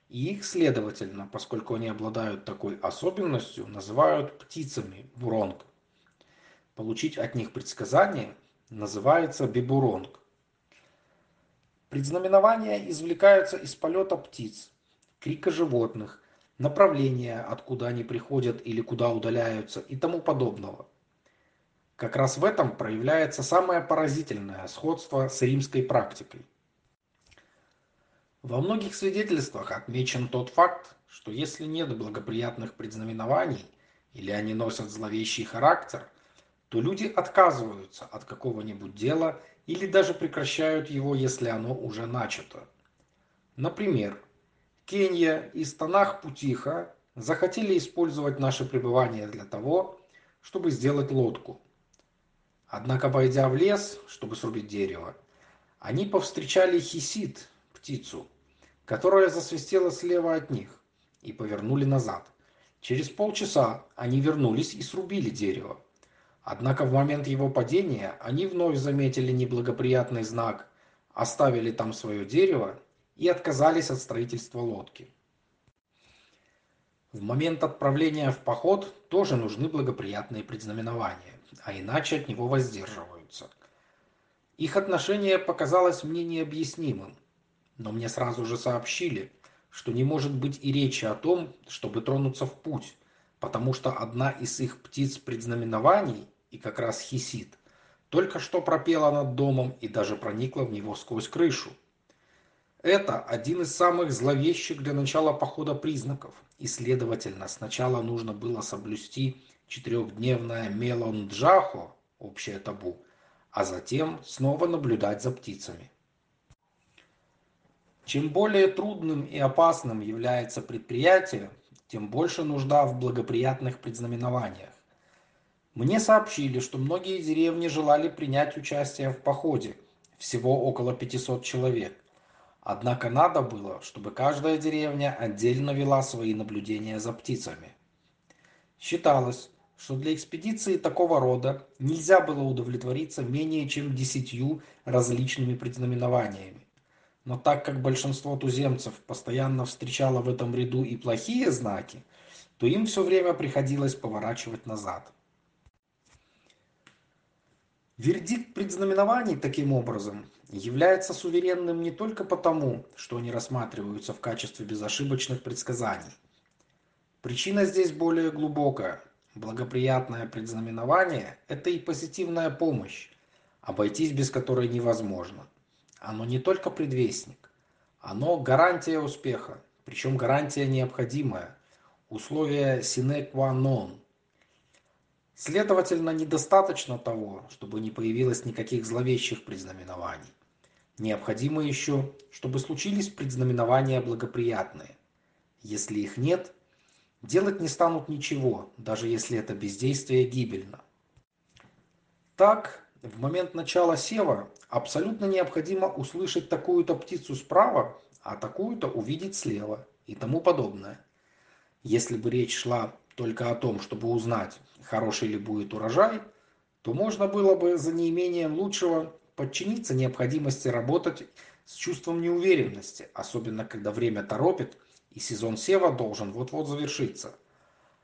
и их, следовательно, поскольку они обладают такой особенностью, называют птицами буронг. Получить от них предсказание называется бибуронг. Предзнаменования извлекаются из полета птиц, крика животных, направления, откуда они приходят или куда удаляются и тому подобного. Как раз в этом проявляется самое поразительное сходство с римской практикой. Во многих свидетельствах отмечен тот факт, что если нет благоприятных предзнаменований или они носят зловещий характер, то люди отказываются от какого-нибудь дела или даже прекращают его, если оно уже начато. Например, Кения и Станах-Путиха захотели использовать наше пребывание для того, чтобы сделать лодку. Однако, войдя в лес, чтобы срубить дерево, они повстречали хисид, птицу, которая засвистела слева от них, и повернули назад. Через полчаса они вернулись и срубили дерево. Однако в момент его падения они вновь заметили неблагоприятный знак, оставили там свое дерево и отказались от строительства лодки. В момент отправления в поход тоже нужны благоприятные предзнаменования, а иначе от него воздерживаются. Их отношение показалось мне необъяснимым, но мне сразу же сообщили, что не может быть и речи о том, чтобы тронуться в путь, потому что одна из их птиц предзнаменований, и как раз хисид, только что пропела над домом и даже проникла в него сквозь крышу. Это один из самых зловещих для начала похода признаков, и, следовательно, сначала нужно было соблюсти четырехдневное мелонджахо, общее табу, а затем снова наблюдать за птицами. Чем более трудным и опасным является предприятие, тем больше нужда в благоприятных предзнаменованиях. Мне сообщили, что многие деревни желали принять участие в походе, всего около 500 человек – Однако надо было, чтобы каждая деревня отдельно вела свои наблюдения за птицами. Считалось, что для экспедиции такого рода нельзя было удовлетвориться менее чем десятью различными предзнаменованиями. Но так как большинство туземцев постоянно встречало в этом ряду и плохие знаки, то им все время приходилось поворачивать назад. Вердикт предзнаменований, таким образом, является суверенным не только потому, что они рассматриваются в качестве безошибочных предсказаний. Причина здесь более глубокая. Благоприятное предзнаменование – это и позитивная помощь, обойтись без которой невозможно. Оно не только предвестник, оно гарантия успеха, причем гарантия необходимая, условие sine qua non – Следовательно, недостаточно того, чтобы не появилось никаких зловещих предзнаменований. Необходимо еще, чтобы случились предзнаменования благоприятные. Если их нет, делать не станут ничего, даже если это бездействие гибельно. Так, в момент начала сева абсолютно необходимо услышать такую-то птицу справа, а такую-то увидеть слева и тому подобное. Если бы речь шла только о том, чтобы узнать, хороший ли будет урожай, то можно было бы за неимением лучшего подчиниться необходимости работать с чувством неуверенности, особенно когда время торопит и сезон сева должен вот-вот завершиться.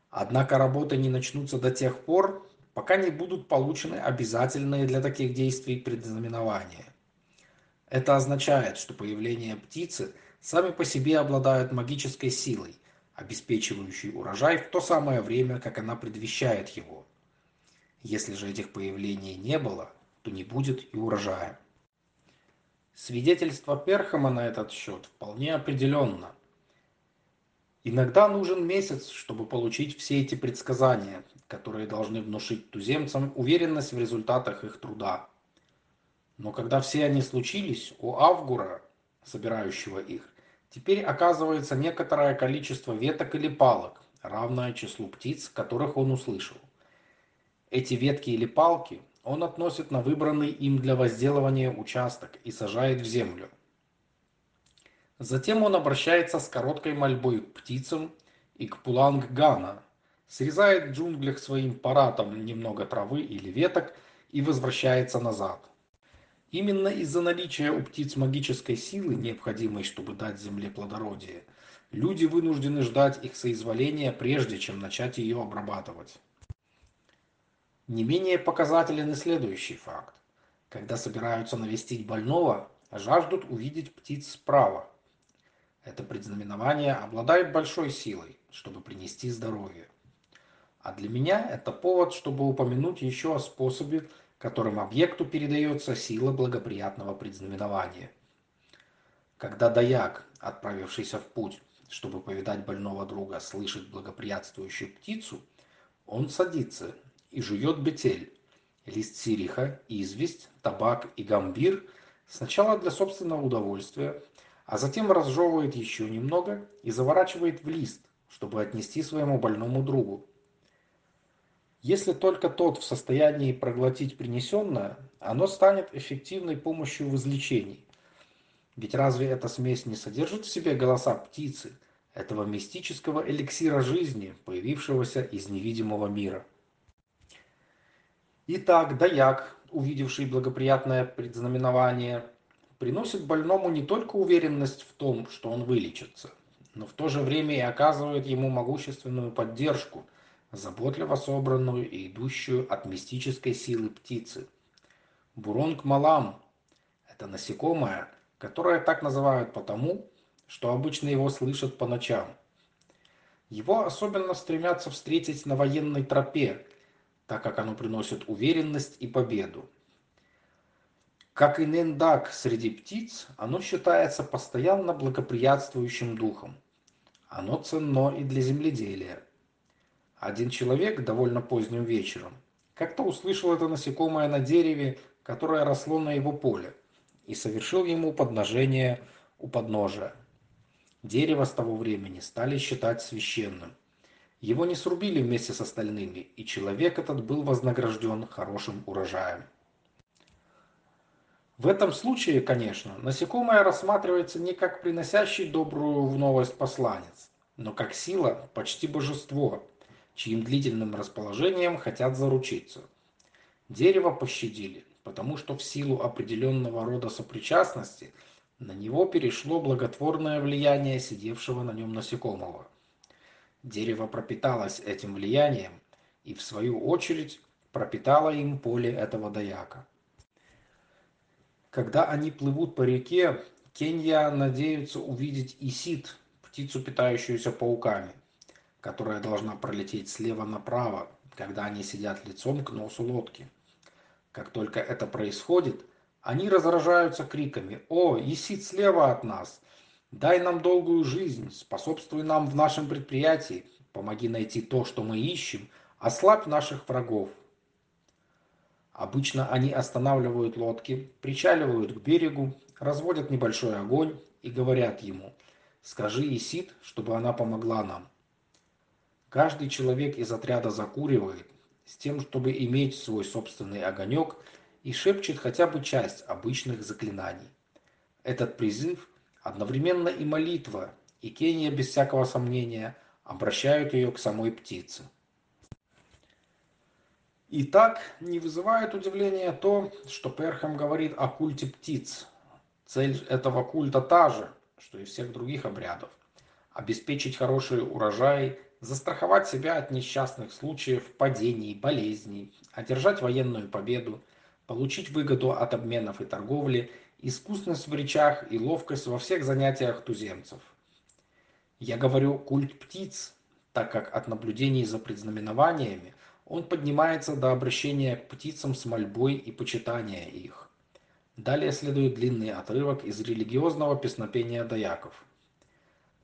Однако работы не начнутся до тех пор, пока не будут получены обязательные для таких действий предзнаменования. Это означает, что появление птицы сами по себе обладают магической силой, обеспечивающей урожай в то самое время, как она предвещает его. Если же этих появлений не было, то не будет и урожая. Свидетельство Перхама на этот счет вполне определенно. Иногда нужен месяц, чтобы получить все эти предсказания, которые должны внушить туземцам уверенность в результатах их труда. Но когда все они случились, у Авгура, собирающего их, теперь оказывается некоторое количество веток или палок, равное числу птиц, которых он услышал. Эти ветки или палки он относит на выбранный им для возделывания участок и сажает в землю. Затем он обращается с короткой мольбой к птицам и к Пуланг-Гана, срезает в джунглях своим паратом немного травы или веток и возвращается назад. Именно из-за наличия у птиц магической силы, необходимой, чтобы дать земле плодородие, люди вынуждены ждать их соизволения, прежде чем начать ее обрабатывать. Не менее показателен и следующий факт. Когда собираются навестить больного, жаждут увидеть птиц справа. Это предзнаменование обладает большой силой, чтобы принести здоровье. А для меня это повод, чтобы упомянуть еще о способе, которым объекту передается сила благоприятного предзнаменования. Когда даяк, отправившийся в путь, чтобы повидать больного друга, слышит благоприятствующую птицу, он садится и жует бетель, лист сириха, известь, табак и гамбир сначала для собственного удовольствия, а затем разжевывает еще немного и заворачивает в лист, чтобы отнести своему больному другу. Если только тот в состоянии проглотить принесенное, оно станет эффективной помощью в излечении. Ведь разве эта смесь не содержит в себе голоса птицы, этого мистического эликсира жизни, появившегося из невидимого мира? Итак, даяк, увидевший благоприятное предзнаменование, приносит больному не только уверенность в том, что он вылечится, но в то же время и оказывает ему могущественную поддержку, заботливо собранную и идущую от мистической силы птицы. Буронг малам – это насекомое, которое так называют потому, что обычно его слышат по ночам. Его особенно стремятся встретить на военной тропе, так как оно приносит уверенность и победу. Как и нендак среди птиц, оно считается постоянно благоприятствующим духом. Оно ценно и для земледелия. Один человек довольно поздним вечером как-то услышал это насекомое на дереве, которое росло на его поле, и совершил ему подношение у подножия. Дерево с того времени стали считать священным – его не срубили вместе с остальными, и человек этот был вознагражден хорошим урожаем. В этом случае, конечно, насекомое рассматривается не как приносящий добрую в новость посланец, но как сила, почти божество, чьим длительным расположением хотят заручиться. Дерево пощадили, потому что в силу определенного рода сопричастности на него перешло благотворное влияние сидевшего на нем насекомого. Дерево пропиталось этим влиянием и, в свою очередь, пропитало им поле этого даяка. Когда они плывут по реке, Кенья надеются увидеть Исид, птицу, питающуюся пауками, которая должна пролететь слева направо, когда они сидят лицом к носу лодки. Как только это происходит, они разражаются криками «О, Исид слева от нас! Дай нам долгую жизнь, способствуй нам в нашем предприятии, помоги найти то, что мы ищем, ослабь наших врагов. Обычно они останавливают лодки, причаливают к берегу, разводят небольшой огонь и говорят ему «Скажи Исид, чтобы она помогла нам». Каждый человек из отряда закуривает, с тем, чтобы иметь свой собственный огонек, и шепчет хотя бы часть обычных заклинаний. Этот призыв одновременно и молитва, и Кения без всякого сомнения обращают ее к самой птице. Итак, не вызывает удивления то, что Перхам говорит о культе птиц. Цель этого культа та же, что и всех других обрядов. Обеспечить хороший урожай, застраховать себя от несчастных случаев, падений, болезней, одержать военную победу, получить выгоду от обменов и торговли, искусность в речах и ловкость во всех занятиях туземцев. Я говорю культ птиц, так как от наблюдений за предзнаменованиями он поднимается до обращения к птицам с мольбой и почитания их. Далее следует длинный отрывок из религиозного песнопения даяков.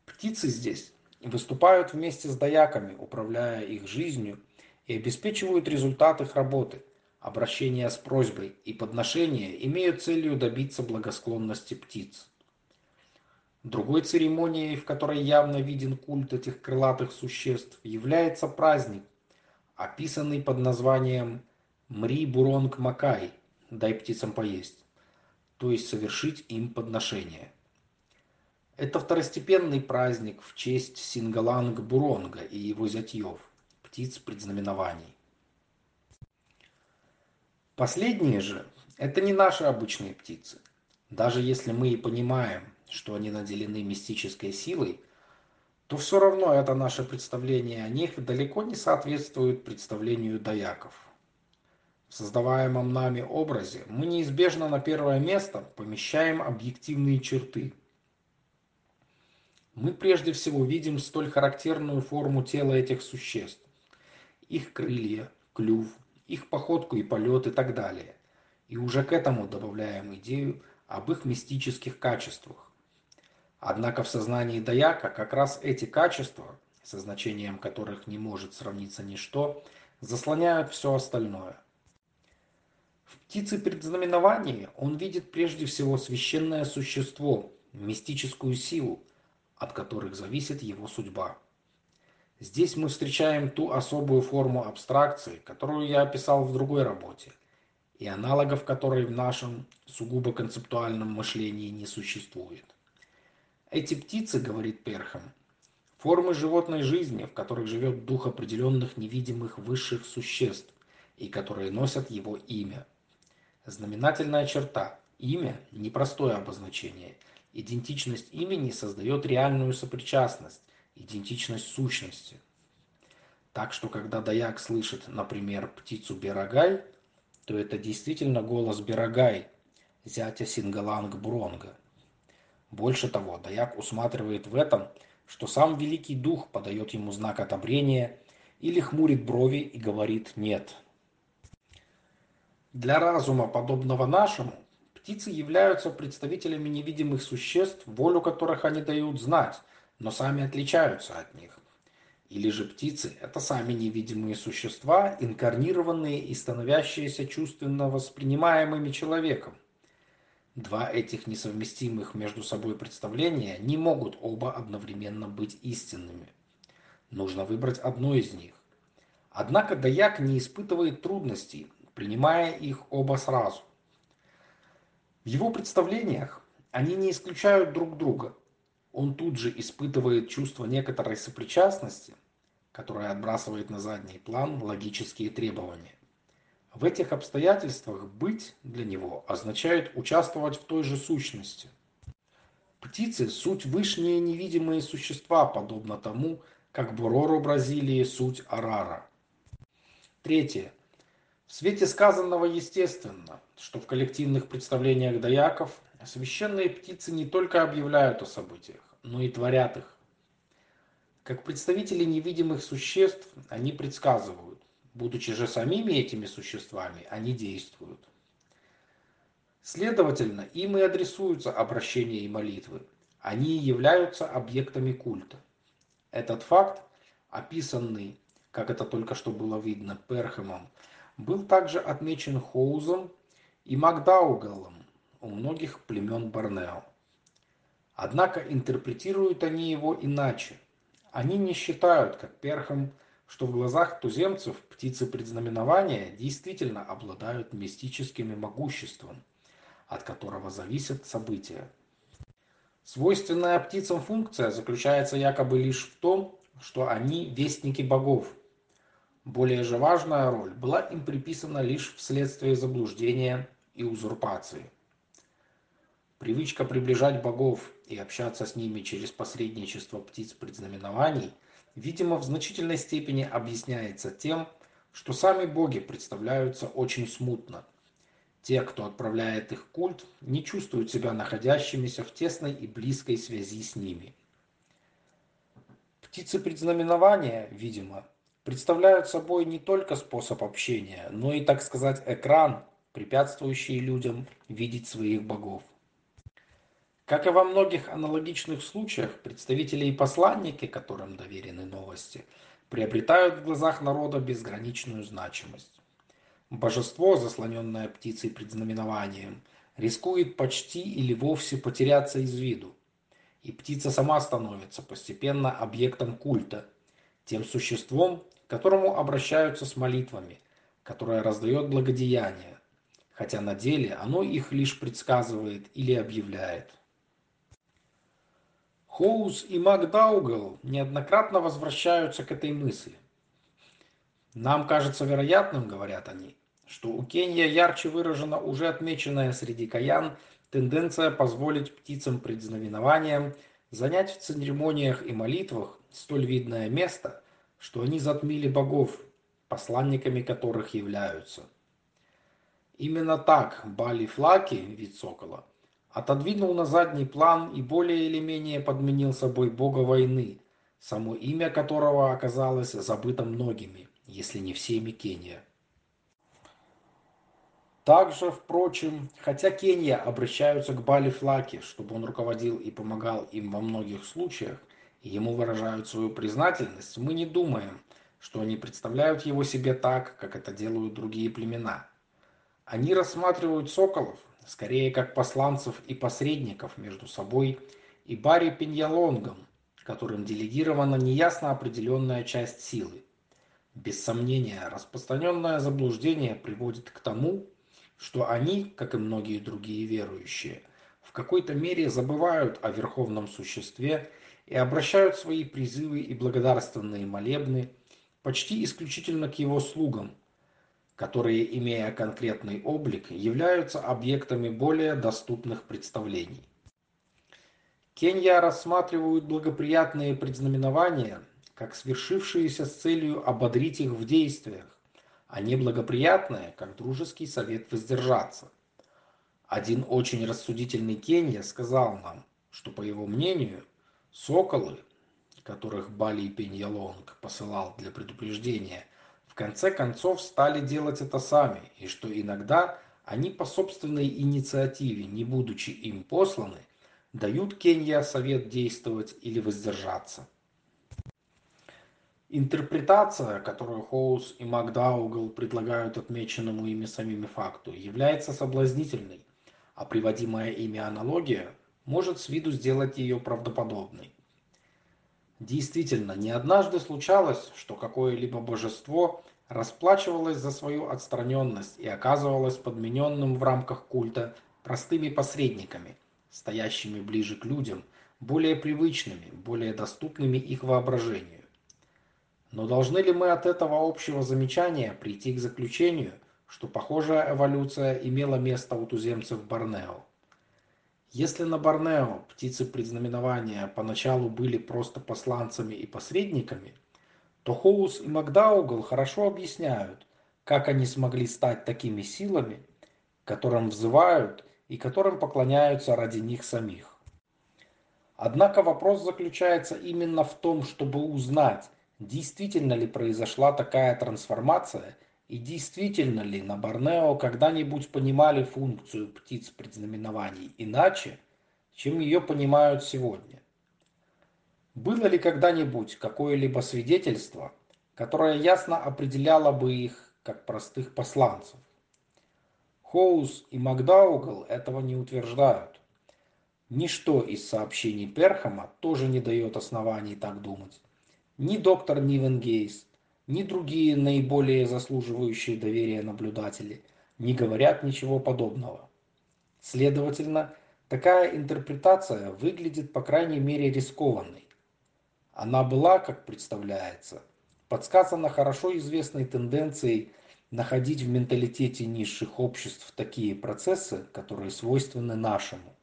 Птицы здесь выступают вместе с даяками, управляя их жизнью и обеспечивают результат их работы. Обращение с просьбой и подношение имеют целью добиться благосклонности птиц. Другой церемонией, в которой явно виден культ этих крылатых существ, является праздник, описанный под названием «Мри Буронг Макай» – «Дай птицам поесть», то есть совершить им подношение. Это второстепенный праздник в честь Сингаланг-Буронга и его зятьев, птиц предзнаменований. Последние же – это не наши обычные птицы. Даже если мы и понимаем, что они наделены мистической силой, то все равно это наше представление о них далеко не соответствует представлению даяков. В создаваемом нами образе мы неизбежно на первое место помещаем объективные черты – мы прежде всего видим столь характерную форму тела этих существ. Их крылья, клюв, их походку и полет и так далее. И уже к этому добавляем идею об их мистических качествах. Однако в сознании Даяка как раз эти качества, со значением которых не может сравниться ничто, заслоняют все остальное. В птице предзнаменовании он видит прежде всего священное существо, мистическую силу, от которых зависит его судьба. Здесь мы встречаем ту особую форму абстракции, которую я описал в другой работе, и аналогов которой в нашем сугубо концептуальном мышлении не существует. Эти птицы, говорит Перхам, формы животной жизни, в которых живет дух определенных невидимых высших существ и которые носят его имя. Знаменательная черта – имя – непростое обозначение – Идентичность имени создает реальную сопричастность, идентичность сущности. Так что когда даяк слышит, например, птицу Берагай, то это действительно голос Берагай, зятя Сингаланг Бронга. Больше того, даяк усматривает в этом, что сам Великий Дух подает ему знак одобрения или хмурит брови и говорит «нет». Для разума, подобного нашему, Птицы являются представителями невидимых существ, волю которых они дают знать, но сами отличаются от них. Или же птицы – это сами невидимые существа, инкарнированные и становящиеся чувственно воспринимаемыми человеком. Два этих несовместимых между собой представления не могут оба одновременно быть истинными. Нужно выбрать одно из них. Однако Даяк не испытывает трудностей, принимая их оба сразу. В его представлениях они не исключают друг друга. Он тут же испытывает чувство некоторой сопричастности, которое отбрасывает на задний план логические требования. В этих обстоятельствах быть для него означает участвовать в той же сущности. Птицы – суть вышние невидимые существа, подобно тому, как Борору Бразилии – суть Арара. Третье. В свете сказанного естественно, что в коллективных представлениях даяков священные птицы не только объявляют о событиях, но и творят их. Как представители невидимых существ они предсказывают, будучи же самими этими существами, они действуют. Следовательно, им и адресуются обращения и молитвы. Они являются объектами культа. Этот факт, описанный, как это только что было видно, Перхемом, был также отмечен Хоузом и Макдаугаллом у многих племен Борнео. Однако интерпретируют они его иначе. Они не считают, как Перхам, что в глазах туземцев птицы предзнаменования действительно обладают мистическим могуществом, от которого зависят события. Свойственная птицам функция заключается якобы лишь в том, что они вестники богов. Более же важная роль была им приписана лишь вследствие заблуждения и узурпации. Привычка приближать богов и общаться с ними через посредничество птиц предзнаменований, видимо, в значительной степени объясняется тем, что сами боги представляются очень смутно. Те, кто отправляет их культ, не чувствуют себя находящимися в тесной и близкой связи с ними. Птицы предзнаменования, видимо, представляют собой не только способ общения, но и, так сказать, экран, препятствующий людям видеть своих богов. Как и во многих аналогичных случаях, представители и посланники, которым доверены новости, приобретают в глазах народа безграничную значимость. Божество, заслоненное птицей предзнаменованием, рискует почти или вовсе потеряться из виду. И птица сама становится постепенно объектом культа, тем существом, к которому обращаются с молитвами, которое раздает благодеяния, хотя на деле оно их лишь предсказывает или объявляет. Хоуз и МакДаугал неоднократно возвращаются к этой мысли. Нам кажется вероятным, говорят они, что у Кенья ярче выражена уже отмеченная среди каян тенденция позволить птицам предзнаменованиям занять в церемониях и молитвах столь видное место, что они затмили богов, посланниками которых являются. Именно так Бали Флаки, вид сокола, отодвинул на задний план и более или менее подменил собой бога войны, само имя которого оказалось забыто многими, если не всеми Кения. Также, впрочем, хотя Кения обращаются к Бали Флаке, чтобы он руководил и помогал им во многих случаях, ему выражают свою признательность, мы не думаем, что они представляют его себе так, как это делают другие племена. Они рассматривают соколов, скорее как посланцев и посредников между собой и Барри Пиньялонгом, которым делегирована неясно определенная часть силы. Без сомнения, распространенное заблуждение приводит к тому, что они, как и многие другие верующие, в какой-то мере забывают о верховном существе и обращают свои призывы и благодарственные молебны почти исключительно к его слугам, которые, имея конкретный облик, являются объектами более доступных представлений. Кенья рассматривают благоприятные предзнаменования как свершившиеся с целью ободрить их в действиях, а неблагоприятные, как дружеский совет воздержаться. Один очень рассудительный Кенья сказал нам, что, по его мнению, соколы, которых Бали Пеньялонг посылал для предупреждения в конце концов стали делать это сами, и что иногда они по собственной инициативе, не будучи им посланы, дают Кенья совет действовать или воздержаться. Интерпретация, которую Хоус и Макдаугл предлагают отмеченному ими самими факту, является соблазнительной, а приводимая ими аналогия может с виду сделать ее правдоподобной. Действительно, не однажды случалось, что какое-либо божество расплачивалось за свою отстраненность и оказывалось подмененным в рамках культа простыми посредниками, стоящими ближе к людям, более привычными, более доступными их воображению. Но должны ли мы от этого общего замечания прийти к заключению, что похожая эволюция имела место у туземцев Борнео? Если на Борнео птицы предзнаменования поначалу были просто посланцами и посредниками, то Хоус и Макдаугал хорошо объясняют, как они смогли стать такими силами, которым взывают и которым поклоняются ради них самих. Однако вопрос заключается именно в том, чтобы узнать, действительно ли произошла такая трансформация и действительно ли на Борнео когда-нибудь понимали функцию птиц предзнаменований иначе, чем ее понимают сегодня? Было ли когда-нибудь какое-либо свидетельство, которое ясно определяло бы их как простых посланцев? Хоус и Макдаугал этого не утверждают. Ничто из сообщений Перхама тоже не дает оснований так думать. Ни доктор Нивенгейс, ни другие наиболее заслуживающие доверия наблюдатели не говорят ничего подобного. Следовательно, такая интерпретация выглядит по крайней мере рискованной. Она была, как представляется, подсказана хорошо известной тенденцией находить в менталитете низших обществ такие процессы, которые свойственны нашему.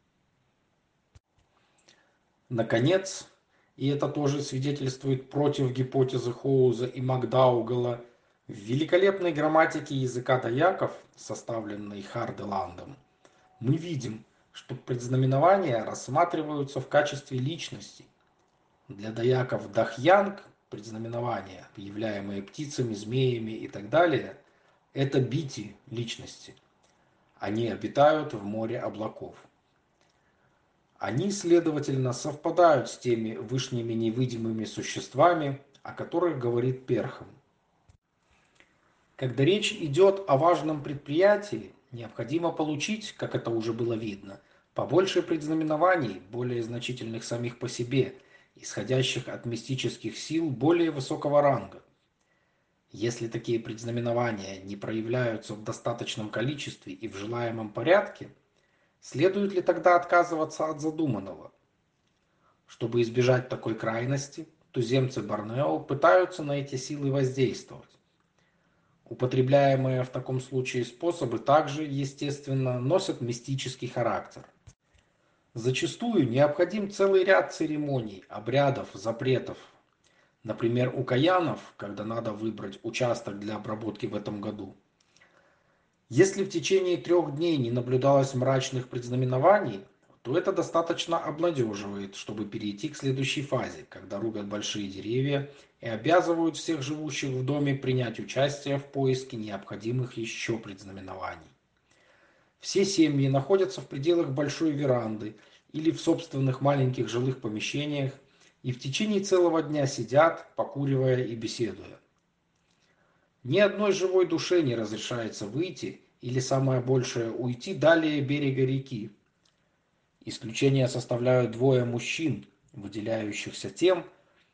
Наконец, и это тоже свидетельствует против гипотезы Хоуза и Макдаугала, в великолепной грамматике языка даяков, составленной Харделандом, мы видим, что предзнаменования рассматриваются в качестве личности. Для даяков Дахьянг предзнаменования, объявляемые птицами, змеями и так далее, это бити личности. Они обитают в море облаков. Они, следовательно, совпадают с теми вышними невидимыми существами, о которых говорит Перхам. Когда речь идет о важном предприятии, необходимо получить, как это уже было видно, побольше предзнаменований, более значительных самих по себе, исходящих от мистических сил более высокого ранга. Если такие предзнаменования не проявляются в достаточном количестве и в желаемом порядке, следует ли тогда отказываться от задуманного? Чтобы избежать такой крайности, туземцы Борнео пытаются на эти силы воздействовать. Употребляемые в таком случае способы также, естественно, носят мистический характер. Зачастую необходим целый ряд церемоний, обрядов, запретов, Например, у каянов, когда надо выбрать участок для обработки в этом году. Если в течение трех дней не наблюдалось мрачных предзнаменований, то это достаточно обнадеживает, чтобы перейти к следующей фазе, когда рубят большие деревья и обязывают всех живущих в доме принять участие в поиске необходимых еще предзнаменований. Все семьи находятся в пределах большой веранды или в собственных маленьких жилых помещениях, и в течение целого дня сидят, покуривая и беседуя. Ни одной живой душе не разрешается выйти или самое большее уйти далее берега реки. Исключение составляют двое мужчин, выделяющихся тем,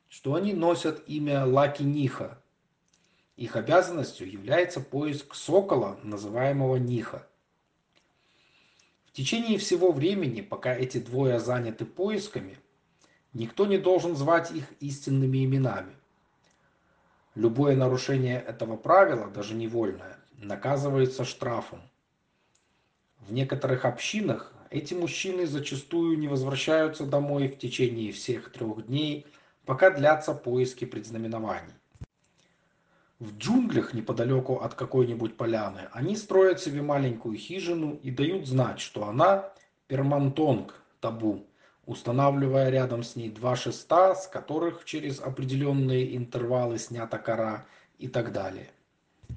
что они носят имя Лаки Ниха. Их обязанностью является поиск сокола, называемого Ниха. В течение всего времени, пока эти двое заняты поисками, Никто не должен звать их истинными именами. Любое нарушение этого правила, даже невольное, наказывается штрафом. В некоторых общинах эти мужчины зачастую не возвращаются домой в течение всех трех дней, пока длятся поиски предзнаменований. В джунглях неподалеку от какой-нибудь поляны они строят себе маленькую хижину и дают знать, что она пермантонг, табу, устанавливая рядом с ней два шеста, с которых через определенные интервалы снята кора и так далее.